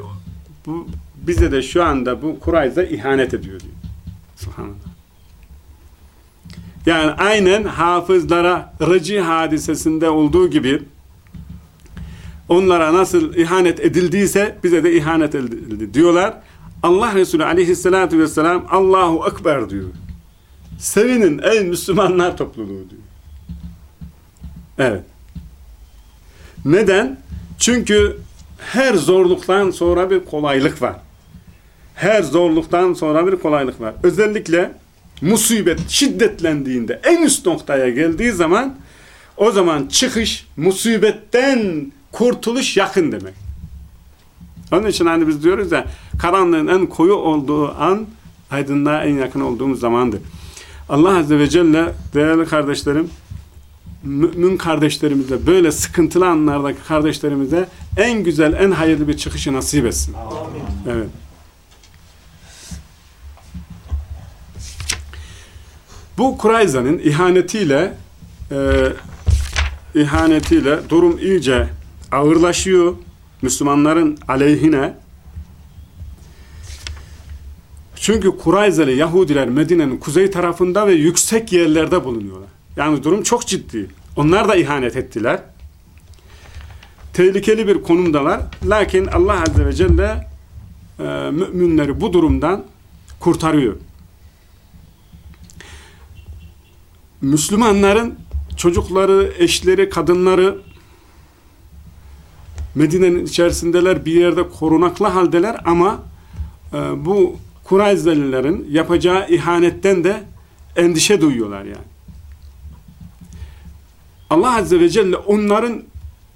bu, bize de şu anda bu Kurayza ihanet ediyor diyor. Subhanallah. Yani aynen hafızlara rıcı hadisesinde olduğu gibi onlara nasıl ihanet edildiyse bize de ihanet edildi diyorlar. Allah Resulü aleyhissalatü vesselam Allahu Ekber diyor. Sevinin ey Müslümanlar topluluğu diyor. Evet. Neden? Çünkü her zorluktan sonra bir kolaylık var. Her zorluktan sonra bir kolaylık var. Özellikle musibet şiddetlendiğinde, en üst noktaya geldiği zaman o zaman çıkış, musibetten kurtuluş yakın demek. Onun için hani biz diyoruz ya karanlığın en koyu olduğu an aydınlığa en yakın olduğumuz zamandır. Allah Azze ve Celle değerli kardeşlerim mümin kardeşlerimize böyle sıkıntılı anlardaki kardeşlerimize en güzel, en hayırlı bir çıkışı nasip etsin. Amin. Evet. Bu Kurayza'nın ihanetiyle e, ihanetiyle durum iyice ağırlaşıyor. Müslümanların aleyhine. Çünkü Kurayzalı Yahudiler Medine'nin kuzey tarafında ve yüksek yerlerde bulunuyorlar. Yani durum çok ciddi. Onlar da ihanet ettiler. Tehlikeli bir konumdalar. Lakin Allah Azze ve Celle e, müminleri bu durumdan kurtarıyor. Müslümanların çocukları, eşleri, kadınları Medine'nin içerisindeler bir yerde korunaklı haldeler ama e, bu Kurayzelilerin yapacağı ihanetten de endişe duyuyorlar yani. Allah Azze ve Celle onların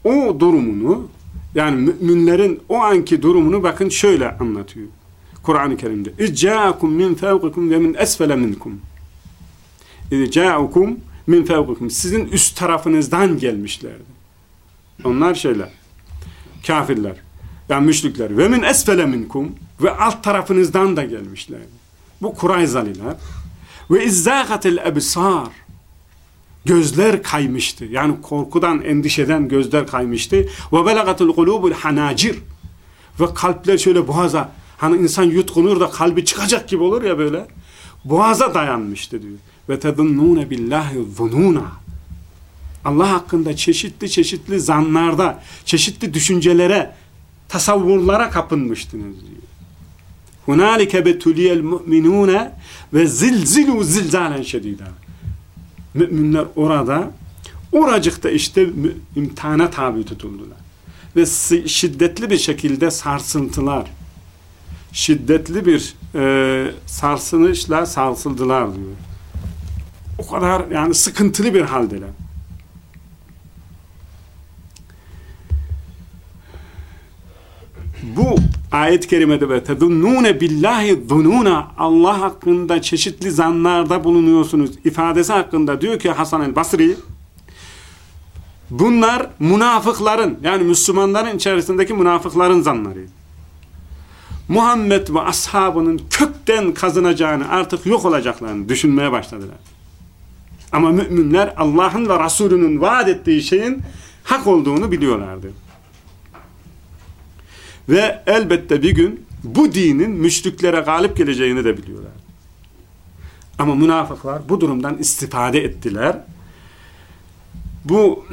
o durumunu yani müminlerin o anki durumunu bakın şöyle anlatıyor. Kur'an-ı Kerim'de. اِجَّاءَكُمْ مِنْ فَوْقِكُمْ وَمِنْ اَسْفَلَ مِنْكُمْ اِجَّاءَكُمْ مِنْ فَوْقِكُمْ Sizin üst tarafınızdan gelmişlerdi. Onlar şeyler. Kafirler. Yani müşrikler. Ve min esfele minkum ve alt tarafınızdan da gelmişlerdi. Bu Kurayzaliler. Ve izzâgatil ebsâr gözler kaymıştı. Yani korkudan, endişeden gözler kaymıştı. Ve belagatul kulubul hanacir ve kalpler şöyle boğaza hani insan yutkunur da kalbi çıkacak gibi olur ya böyle boğaza dayanmıştı diyor. Ve tedunnune billahi zununa Allah hakkında çeşitli çeşitli zanlarda, çeşitli düşüncelere, tasavvurlara kapınmıştınız diyor. Hunalike betuliyel mu'minune ve zilzilu zilzalen şedida. Müminler orada oracıkta işte imtihana tabi tutuldular. Ve şiddetli bir şekilde sarsıntılar, şiddetli bir e, sarsınışla sarsıldılar diyor. O kadar yani sıkıntılı bir haldeler. Bu ayet-i kerimede ve tedunnune billahi zununa Allah hakkında çeşitli zanlarda bulunuyorsunuz ifadesi hakkında diyor ki Hasan el Basri bunlar münafıkların yani Müslümanların içerisindeki münafıkların zanları. Muhammed ve ashabının kökten kazanacağını artık yok olacaklarını düşünmeye başladılar. Ama müminler Allah'ın ve Resulünün vaat ettiği şeyin hak olduğunu biliyorlardı. Ve elbette bir gün bu dinin müşriklere galip geleceğini de biliyorlar. Ama münafıklar bu durumdan istifade ettiler. Bu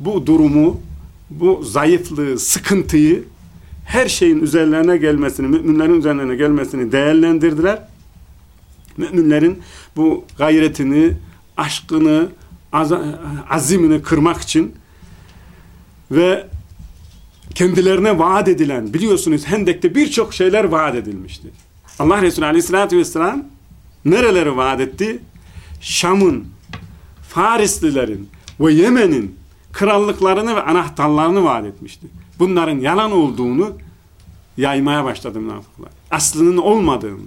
bu durumu, bu zayıflığı, sıkıntıyı her şeyin üzerlerine gelmesini, müminlerin üzerlerine gelmesini değerlendirdiler. Müminlerin bu gayretini, aşkını, az azimini kırmak için ve kendilerine vaat edilen, biliyorsunuz Hendek'te birçok şeyler vaat edilmişti. Allah Resulü Aleyhisselatü Vesselam nereleri vaat etti? Şam'ın, Farislilerin ve Yemen'in krallıklarını ve anahtarlarını vaat etmişti. Bunların yalan olduğunu yaymaya başladı münafıklar. Aslının olmadığını.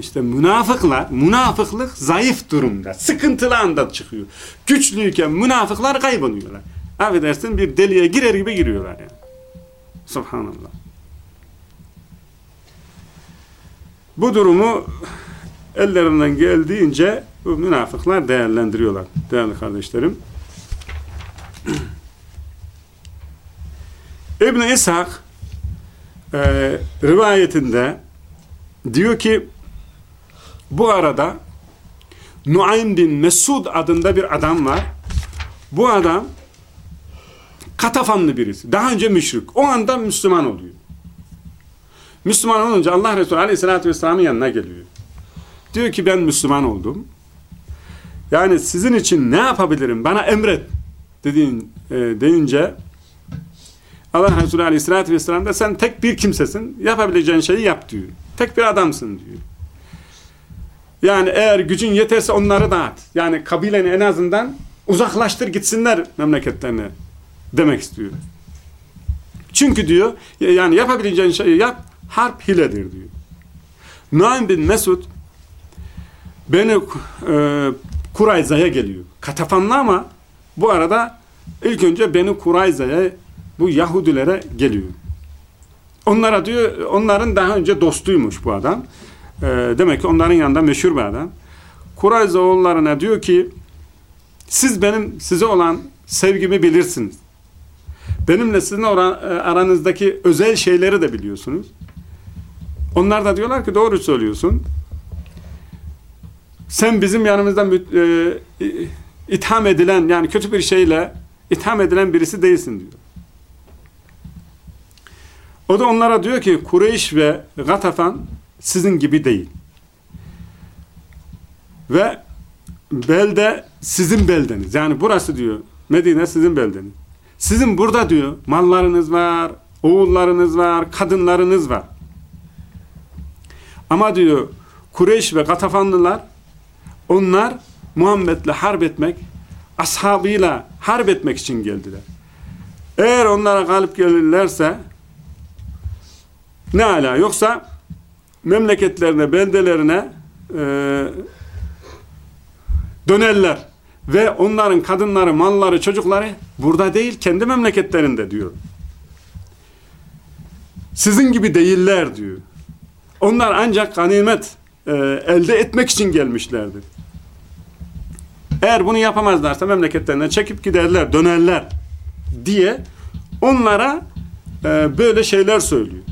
İşte münafıklar, münafıklık zayıf durumda, sıkıntılı anda çıkıyor. Güçlüyken münafıklar kayboluyorlar affedersin bir deliğe girer gibi giriyorlar yani. Subhanallah. Bu durumu ellerinden geldiğince bu münafıklar değerlendiriyorlar değerli kardeşlerim. (clears throat) İbn-i İshak e, rivayetinde diyor ki bu arada Nuaym bin Mesud adında bir adam var. Bu adam katafanlı birisi. Daha önce müşrik. O anda Müslüman oluyor. Müslüman olunca Allah Resulü Aleyhisselatü Vesselam'ın yanına geliyor. Diyor ki ben Müslüman oldum. Yani sizin için ne yapabilirim? Bana emret dediğin, e, deyince Allah Resulü Aleyhisselatü Vesselam da sen tek bir kimsesin. Yapabileceğin şeyi yap diyor. Tek bir adamsın diyor. Yani eğer gücün yeterse onları dağıt. Yani kabileni en azından uzaklaştır gitsinler memleketlerine demek istiyor. Çünkü diyor yani yapabileceğin şeyi yap harp hiledir diyor. Naim bin Mesud beni e, Kurayza'ya geliyor. Katafanlı ama bu arada ilk önce beni Kurayza'ya bu Yahudilere geliyor. Onlara diyor onların daha önce dostuymuş bu adam. e, demek ki onların yanında meşhur bir adam. Kurayza oğullarına diyor ki siz benim size olan sevgimi bilirsiniz. Benimle sizin oran, e, aranızdaki özel şeyleri de biliyorsunuz. Onlar da diyorlar ki doğru söylüyorsun. Sen bizim yanımızdan e, itham edilen yani kötü bir şeyle itham edilen birisi değilsin diyor. O da onlara diyor ki Kureyş ve Gatafan sizin gibi değil. Ve belde sizin beldeniz. Yani burası diyor Medine sizin beldeniz. Sizin burada diyor mallarınız var, oğullarınız var, kadınlarınız var. Ama diyor Kureyş ve Gatafanlılar onlar Muhammed'le harp etmek, ashabıyla harp etmek için geldiler. Eğer onlara galip gelirlerse ne ala yoksa memleketlerine, beldelerine e, dönerler. Ve onların kadınları, malları, çocukları burada değil, kendi memleketlerinde diyor. Sizin gibi değiller diyor. Onlar ancak ganimet e, elde etmek için gelmişlerdir. Eğer bunu yapamazlarsa memleketlerine çekip giderler, dönerler diye onlara e, böyle şeyler söylüyor.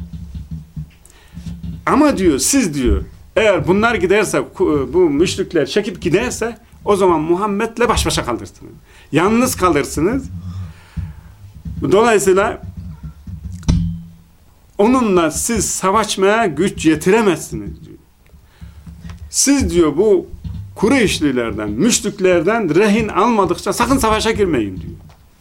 Ama diyor siz diyor eğer bunlar giderse bu müşrikler çekip giderse o zaman Muhammed'le baş başa kalırsınız. Yalnız kalırsınız. Dolayısıyla onunla siz savaşmaya güç yetiremezsiniz diyor. Siz diyor bu Kureyşlilerden, müşriklerden rehin almadıkça sakın savaşa girmeyin diyor.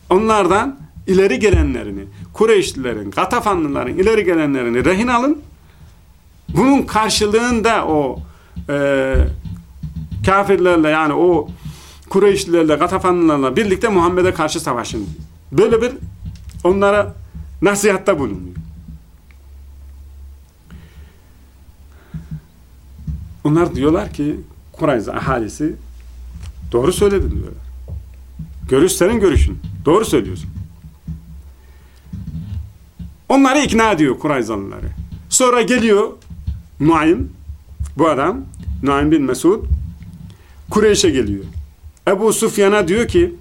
Onlardan ileri gelenlerini, Kureyşlilerin, Gatafanlıların ileri gelenlerini rehin alın. Bunun karşılığında o e, kafirlerle yani o Kureyşlilerle, Gatafanlılarla birlikte Muhammed'e karşı savaşın. Böyle bir onlara nasihatta bulunuyor. Onlar diyorlar ki Kurayza ahalisi doğru söyledin diyorlar. Görüş senin görüşün. Doğru söylüyorsun. Onları ikna ediyor Kurayzalıları. Sonra geliyor Nuaym bu adam Nuaym bin Mesud Kureyş'e geliyor. Ebu Sufyan'a diyor ki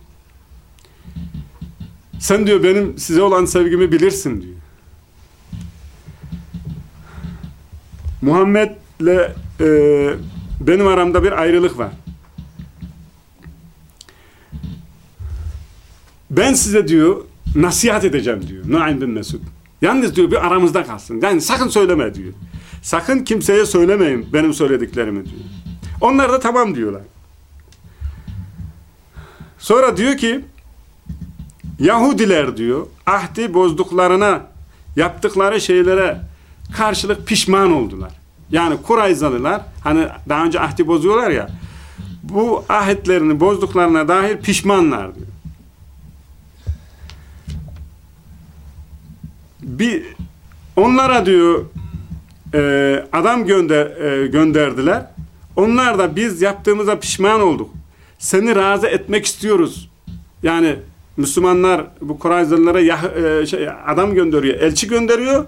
sen diyor benim size olan sevgimi bilirsin diyor. Muhammed'le e, benim aramda bir ayrılık var. Ben size diyor nasihat edeceğim diyor Nuaym bin Mesud. Yalnız diyor bir aramızda kalsın. Yani sakın söyleme diyor. Sakın kimseye söylemeyin benim söylediklerimi diyor. Onlar da tamam diyorlar. Sonra diyor ki Yahudiler diyor ahdi bozduklarına yaptıkları şeylere karşılık pişman oldular. Yani Kurayzalılar hani daha önce ahdi bozuyorlar ya bu ahitlerini bozduklarına dair pişmanlar diyor. Bir onlara diyor e, adam gönder, e, gönderdiler. Onlar da biz yaptığımıza pişman olduk. Seni razı etmek istiyoruz. Yani Müslümanlar bu Kurayzalılara e, şey, adam gönderiyor, elçi gönderiyor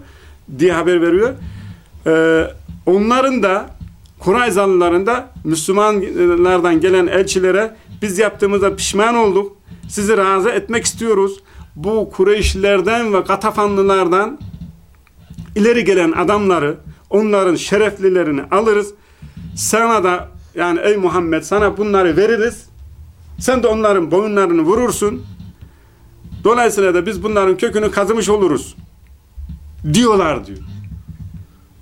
diye haber veriyor. E, onların da Kurayzalıların da Müslümanlardan gelen elçilere biz yaptığımızda pişman olduk. Sizi razı etmek istiyoruz. Bu Kureyşlilerden ve Katafanlılardan ileri gelen adamları onların şereflilerini alırız. Sana da yani ey Muhammed sana bunları veririz. Sen de onların boyunlarını vurursun. Dolayısıyla da biz bunların kökünü kazımış oluruz. Diyorlar diyor.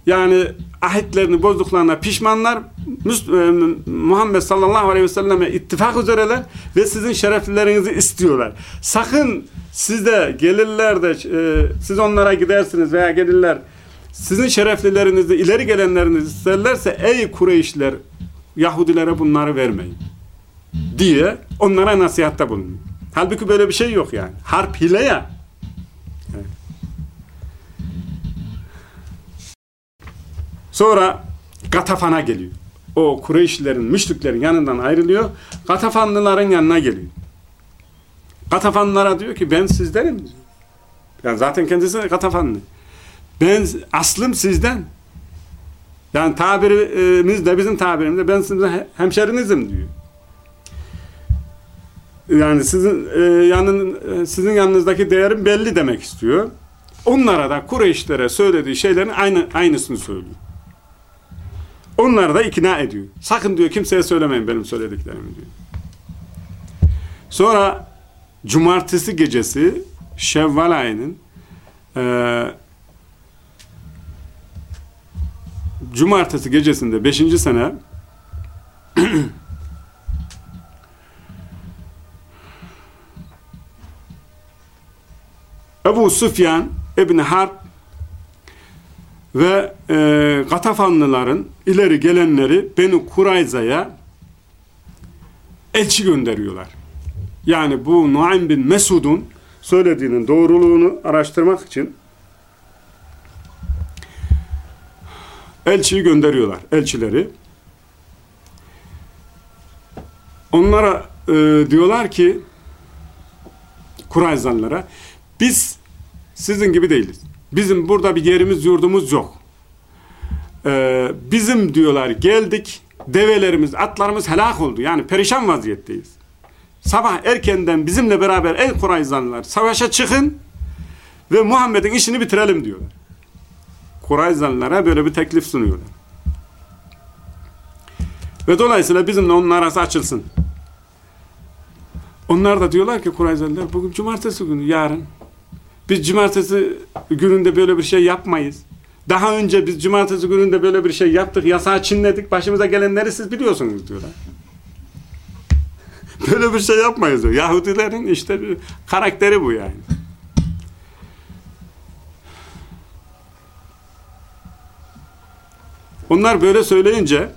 Yani ahitlerini bozduklarına pişmanlar. E, Muhammed sallallahu aleyhi ve selleme ittifak üzereler ve sizin şereflilerinizi istiyorlar. Sakın siz de gelirler de e, siz onlara gidersiniz veya gelirler sizin şereflilerinizi ileri gelenleriniz isterlerse ey Kureyşler Yahudilere bunları vermeyin diye onlara nasihatta bulunuyor. Halbuki böyle bir şey yok yani. Harp hile ya. Sonra Gatafan'a geliyor. O Kureyşlilerin, müşriklerin yanından ayrılıyor. Gatafanlıların yanına geliyor. Gatafanlılara diyor ki ben sizdenim. Yani zaten kendisi Gatafanlı. Ben aslım sizden. Yani tabirimiz de bizim tabirimizde ben sizin hemşerinizim diyor. Yani sizin e, yanın sizin yanınızdaki değerim belli demek istiyor. Onlara da Kureyşlere söylediği şeylerin aynı aynısını söylüyor. Onları da ikna ediyor. Sakın diyor kimseye söylemeyin benim söylediklerimi diyor. Sonra cumartesi gecesi Şevval ayının e, cumartesi gecesinde 5. sene (clears throat) Ebu Süfyan İbni Harp ve e, Gatafanlıların ileri gelenleri Beni Kurayza'ya elçi gönderiyorlar. Yani bu Nuaym bin Mesud'un söylediğinin doğruluğunu araştırmak için elçiyi gönderiyorlar, elçileri. Onlara e, diyorlar ki Kurayzanlara biz sizin gibi değiliz. Bizim burada bir yerimiz, yurdumuz yok. Ee, bizim diyorlar geldik, develerimiz, atlarımız helak oldu. Yani perişan vaziyetteyiz. Sabah erkenden bizimle beraber el Kurayzanlar savaşa çıkın ve Muhammed'in işini bitirelim diyorlar. Kurayzanlara böyle bir teklif sunuyorlar. Ve dolayısıyla bizimle onun arası açılsın. Onlar da diyorlar ki Kurayzanlar bugün cumartesi günü, yarın biz cumartesi gününde böyle bir şey yapmayız. Daha önce biz cumartesi gününde böyle bir şey yaptık, yasağı çinledik, başımıza gelenleri siz biliyorsunuz diyorlar. (laughs) böyle bir şey yapmayız diyor. Yahudilerin işte karakteri bu yani. Onlar böyle söyleyince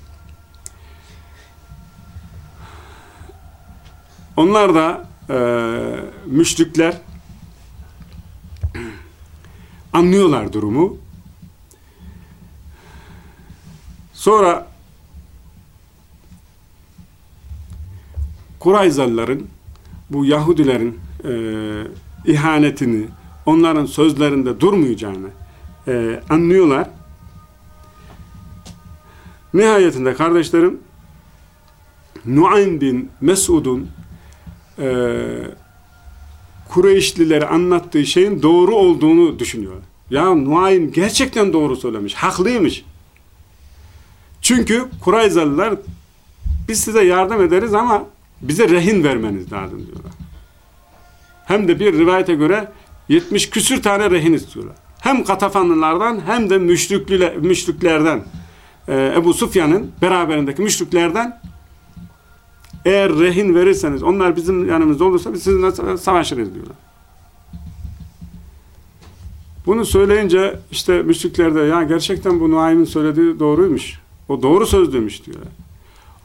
onlar da e, müşrikler anlıyorlar durumu. Sonra Kurayzalıların bu Yahudilerin e, ihanetini onların sözlerinde durmayacağını e, anlıyorlar. Nihayetinde kardeşlerim Nuaym bin Mesud'un e, Kureyşlilere anlattığı şeyin doğru olduğunu düşünüyor. Ya Nuaym gerçekten doğru söylemiş, haklıymış. Çünkü Kurayzalılar biz size yardım ederiz ama bize rehin vermeniz lazım diyorlar. Hem de bir rivayete göre 70 küsür tane rehin istiyorlar. Hem Katafanlılardan hem de müşriklerden Ebu Sufyan'ın beraberindeki müşriklerden eğer rehin verirseniz, onlar bizim yanımızda olursa biz sizinle savaşırız diyorlar. Bunu söyleyince işte müşrikler de ya gerçekten bu Nuaym'in söylediği doğruymuş. O doğru sözlüymüş diyorlar.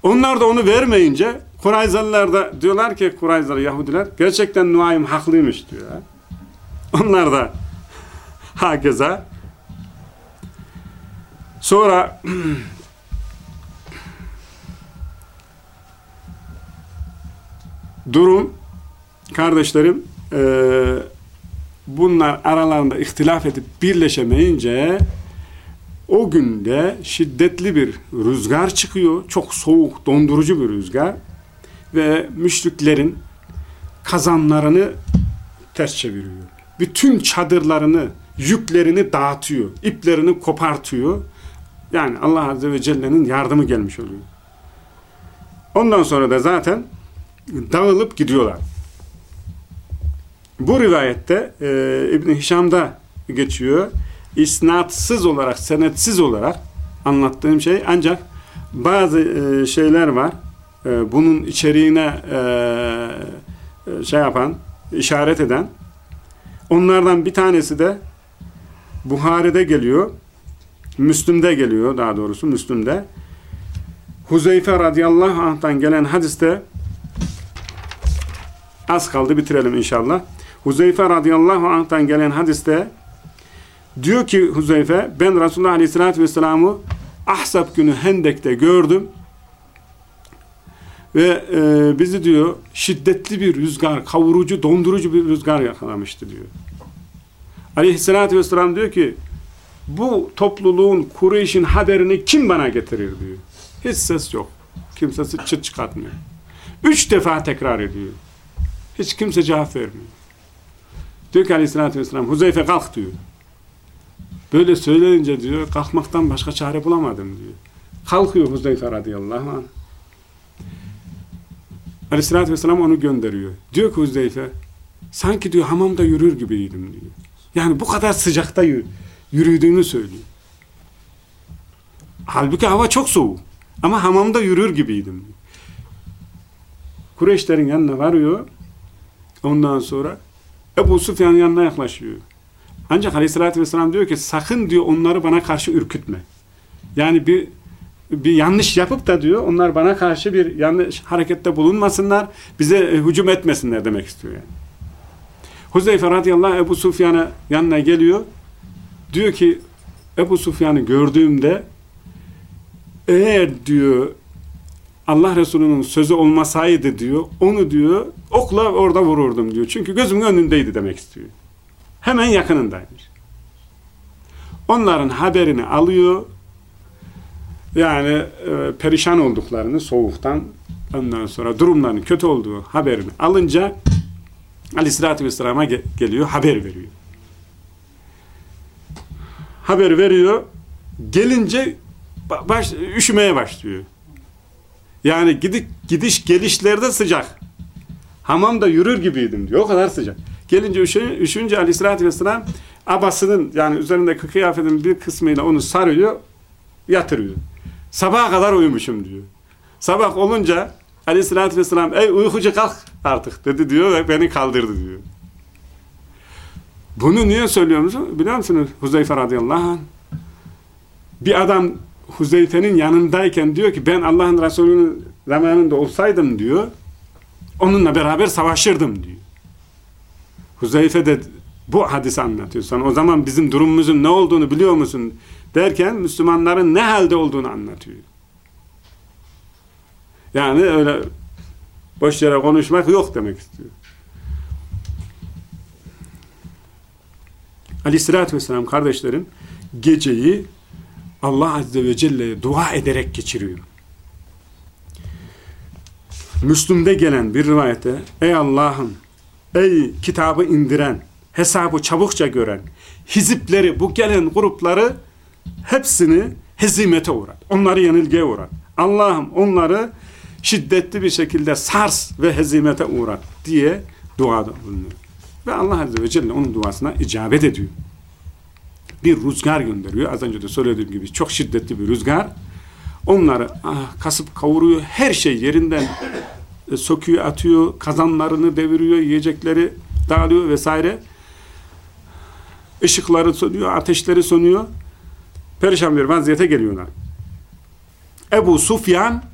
Onlar da onu vermeyince Kurayzalılar da diyorlar ki Kurayzalı Yahudiler gerçekten Nuaym haklıymış diyorlar. Onlar da hakeza sonra (clears throat) durum kardeşlerim e, bunlar aralarında ihtilaf edip birleşemeyince o günde şiddetli bir rüzgar çıkıyor. Çok soğuk, dondurucu bir rüzgar ve müşriklerin kazanlarını ters çeviriyor. Bütün çadırlarını, yüklerini dağıtıyor. iplerini kopartıyor. Yani Allah Azze ve Celle'nin yardımı gelmiş oluyor. Ondan sonra da zaten dağılıp gidiyorlar. Bu rivayette e, İbn Hişam'da geçiyor. İsnatsız olarak, senetsiz olarak anlattığım şey ancak bazı e, şeyler var. E, bunun içeriğine e, e şey yapan, işaret eden. Onlardan bir tanesi de Buhari'de geliyor. Müslüm'de geliyor daha doğrusu Müslüm'de. Huzeyfe radıyallahu anh'tan gelen hadiste Az kaldı bitirelim inşallah. Huzeyfe radıyallahu anh'tan gelen hadiste diyor ki Huzeyfe ben Resulullah aleyhissalatü vesselam'ı Ahzab günü Hendek'te gördüm ve e, bizi diyor şiddetli bir rüzgar, kavurucu, dondurucu bir rüzgar yakalamıştı diyor. Aleyhissalatü vesselam diyor ki bu topluluğun Kureyş'in haberini kim bana getirir diyor. Hiç ses yok. Kimsesi çıt çıkartmıyor. Üç defa tekrar ediyor. Hiç kimse cevap vermiyor. Diyor ki aleyhissalatü vesselam Huzeyfe kalk diyor. Böyle söyleyince diyor kalkmaktan başka çare bulamadım diyor. Kalkıyor Huzeyfe radıyallahu anh. Aleyhissalatü vesselam onu gönderiyor. Diyor ki Huzeyfe sanki diyor hamamda yürür gibiydim diyor. Yani bu kadar sıcakta yürüdüğünü söylüyor. Halbuki hava çok soğuk. Ama hamamda yürür gibiydim. Kureyşlerin yanına varıyor. Ondan sonra Ebu Sufyan'ın yanına yaklaşıyor. Ancak aleyhissalatü vesselam diyor ki sakın diyor onları bana karşı ürkütme. Yani bir bir yanlış yapıp da diyor onlar bana karşı bir yanlış harekette bulunmasınlar, bize e, hücum etmesinler demek istiyor yani. Huzeyfe radıyallahu anh Ebu Sufyan'a yanına geliyor. Diyor ki Ebu Sufyan'ı gördüğümde eğer diyor Allah Resulü'nün sözü olmasaydı diyor, onu diyor okla orada vururdum diyor. Çünkü gözümün önündeydi demek istiyor. Hemen yakınındaymış. Onların haberini alıyor. Yani e, perişan olduklarını soğuktan ondan sonra durumlarının kötü olduğu haberini alınca Aleyhisselatü Vesselam'a ge geliyor, haber veriyor. Haber veriyor. Gelince baş, üşümeye başlıyor. Yani gidik, gidiş gelişlerde sıcak. Hamamda yürür gibiydim diyor. O kadar sıcak. Gelince üşü, üşünce aleyhissalatü vesselam abasının yani üzerindeki kıyafetin bir kısmıyla onu sarıyor, yatırıyor. Sabaha kadar uyumuşum diyor. Sabah olunca aleyhissalatü vesselam ey uykucu kalk artık dedi diyor ve beni kaldırdı diyor. Bunu niye söylüyor musun? Biliyor musunuz? Huzeyfe radıyallahu anh. Bir adam Huzeyfe'nin yanındayken diyor ki ben Allah'ın Resulü'nün zamanında olsaydım diyor onunla beraber savaşırdım diyor. Huzeyfe de bu hadisi anlatıyor sana. O zaman bizim durumumuzun ne olduğunu biliyor musun? Derken Müslümanların ne halde olduğunu anlatıyor. Yani öyle boş yere konuşmak yok demek istiyor. Aleyhissalatü vesselam kardeşlerim geceyi Allah Azze ve Celle'ye dua ederek geçiriyor. Müslüm'de gelen bir rivayete ey Allah'ım ey kitabı indiren hesabı çabukça gören hizipleri bu gelen grupları hepsini hezimete uğrat. Onları yenilgiye uğrat. Allah'ım onları şiddetli bir şekilde sars ve hezimete uğrat diye duada bulunuyor. Ve Allah Azze ve Celle onun duasına icabet ediyor bir rüzgar gönderiyor. Az önce de söylediğim gibi çok şiddetli bir rüzgar. Onları ah, kasıp kavuruyor. Her şey yerinden e, söküyor, atıyor. Kazanlarını deviriyor, yiyecekleri dağılıyor vesaire. Işıkları sönüyor, ateşleri sönüyor. Perişan bir vaziyete geliyorlar. Ebu Sufyan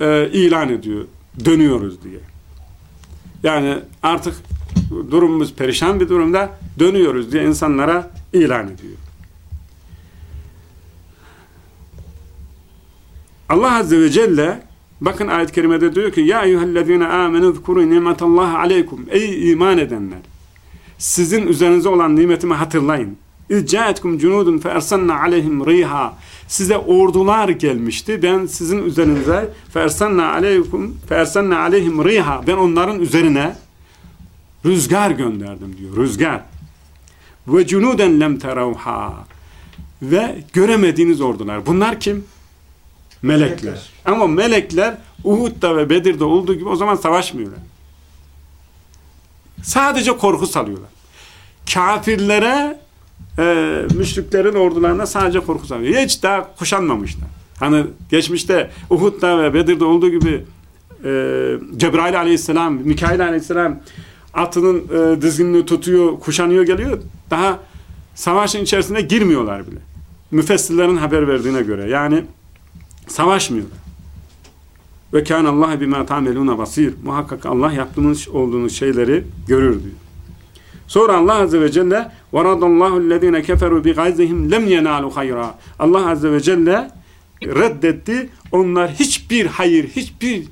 e, ilan ediyor. Dönüyoruz diye. Yani artık durumumuz perişan bir durumda dönüyoruz diye insanlara ilan ediyor. Allah Azze ve Celle bakın ayet-i kerimede diyor ki Ya eyyühellezine amenu zkuru nimetallahi aleykum Ey iman edenler sizin üzerinize olan nimetimi hatırlayın. İzcaetkum cunudun fe ersanna aleyhim riha size ordular gelmişti. Ben sizin üzerinize fe ersanna aleykum fe ersanna aleyhim riha ben onların üzerine rüzgar gönderdim diyor. Rüzgar ve cunuden lem teravha ve göremediğiniz ordular. Bunlar kim? Melekler. melekler. Ama melekler Uhud'da ve Bedir'de olduğu gibi o zaman savaşmıyorlar. Sadece korku salıyorlar. Kafirlere e, müşriklerin ordularına sadece korku salıyor. Hiç daha kuşanmamışlar. Hani geçmişte Uhud'da ve Bedir'de olduğu gibi e, Cebrail aleyhisselam, Mikail aleyhisselam atının e, dizginini tutuyor, kuşanıyor geliyor. Daha savaşın içerisine girmiyorlar bile. Müfessirlerin haber verdiğine göre. Yani savaşmıyorlar. Ve kâne Allah bimâ ta'melûne basir. Muhakkak Allah yaptığınız olduğunuz şeyleri görür diyor. Sonra Allah Azze ve Celle وَرَضَ اللّٰهُ الَّذ۪ينَ كَفَرُوا بِغَيْزِهِمْ لَمْ يَنَالُوا خَيْرًا Allah Azze ve Celle reddetti. Onlar hiçbir hayır, hiçbir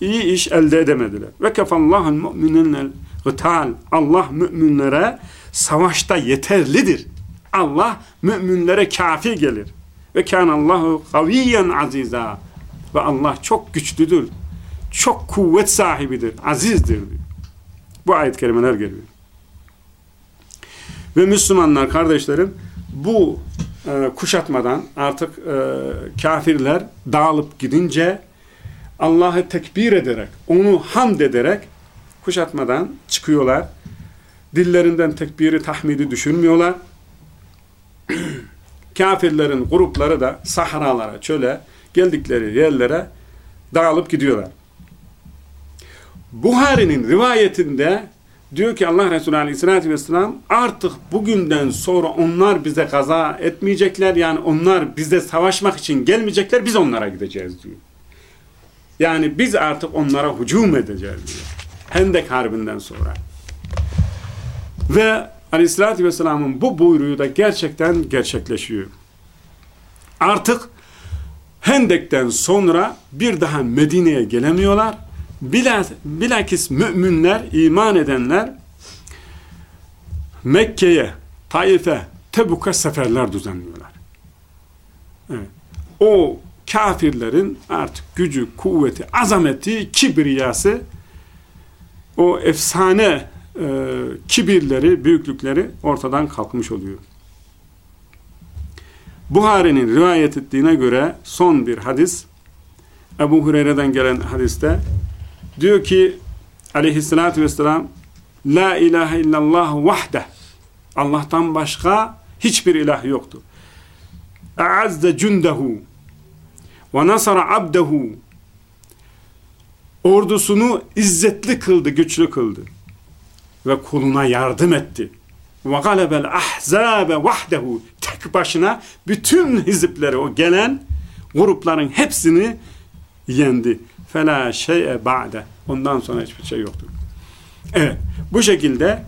iyi iş elde edemediler. Ve kefallahul mu'minenel gıtal. Allah müminlere savaşta yeterlidir. Allah müminlere kafi gelir. Ve kânallahu kaviyen aziza. Ve Allah çok güçlüdür. Çok kuvvet sahibidir. Azizdir. Bu ayet kelimeler geliyor. Ve Müslümanlar kardeşlerim bu e, kuşatmadan artık e, kafirler dağılıp gidince Allah'ı tekbir ederek, onu hamd ederek kuşatmadan çıkıyorlar. Dillerinden tekbiri, tahmidi düşünmüyorlar. (clears throat) Kafirlerin grupları da sahralara, çöle, geldikleri yerlere dağılıp gidiyorlar. Buhari'nin rivayetinde diyor ki Allah Resulü Aleyhisselatü Vesselam artık bugünden sonra onlar bize kaza etmeyecekler. Yani onlar bize savaşmak için gelmeyecekler. Biz onlara gideceğiz diyor. Yani biz artık onlara hücum edeceğiz diyor. Hendek Harbi'nden sonra. Ve Aleyhisselatü Vesselam'ın bu buyruğu da gerçekten gerçekleşiyor. Artık Hendek'ten sonra bir daha Medine'ye gelemiyorlar. Bilakis müminler, iman edenler Mekke'ye, Taif'e, Tebuk'a seferler düzenliyorlar. Evet. O kafirlerin artık gücü, kuvveti, azameti, kibriyası o efsane e, kibirleri, büyüklükleri ortadan kalkmış oluyor. Buhari'nin rivayet ettiğine göre son bir hadis Ebu Hureyre'den gelen hadiste diyor ki aleyhissalatü vesselam La ilahe illallah vahde Allah'tan başka hiçbir ilah yoktur. E'azze cündehu ve nasara abdehu ordusunu izzetli kıldı, güçlü kıldı ve kuluna yardım etti. Ve galebel ahzabe vahdehu tek başına bütün hizipleri o gelen grupların hepsini yendi. Fela şey'e ba'de. Ondan sonra hiçbir şey yoktur. Evet. Bu şekilde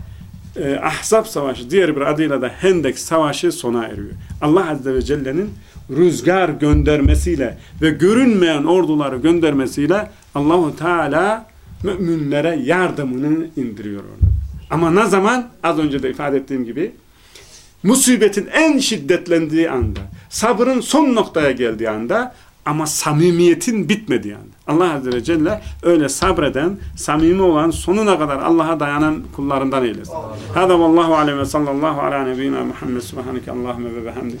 e, Ahzab Savaşı diğer bir adıyla da Hendek Savaşı sona eriyor. Allah Azze ve Celle'nin rüzgar göndermesiyle ve görünmeyen orduları göndermesiyle Allahu Teala müminlere yardımını indiriyor orada. Ama ne zaman? Az önce de ifade ettiğim gibi musibetin en şiddetlendiği anda, sabrın son noktaya geldiği anda ama samimiyetin bitmediği anda. Allah Azze ve Celle öyle sabreden, samimi olan, sonuna kadar Allah'a dayanan kullarından eylesin. Hâdâ vallahu aleyhi ve sallallahu ala nebiyyina Muhammed subhaneke Allahümme ve behamdik.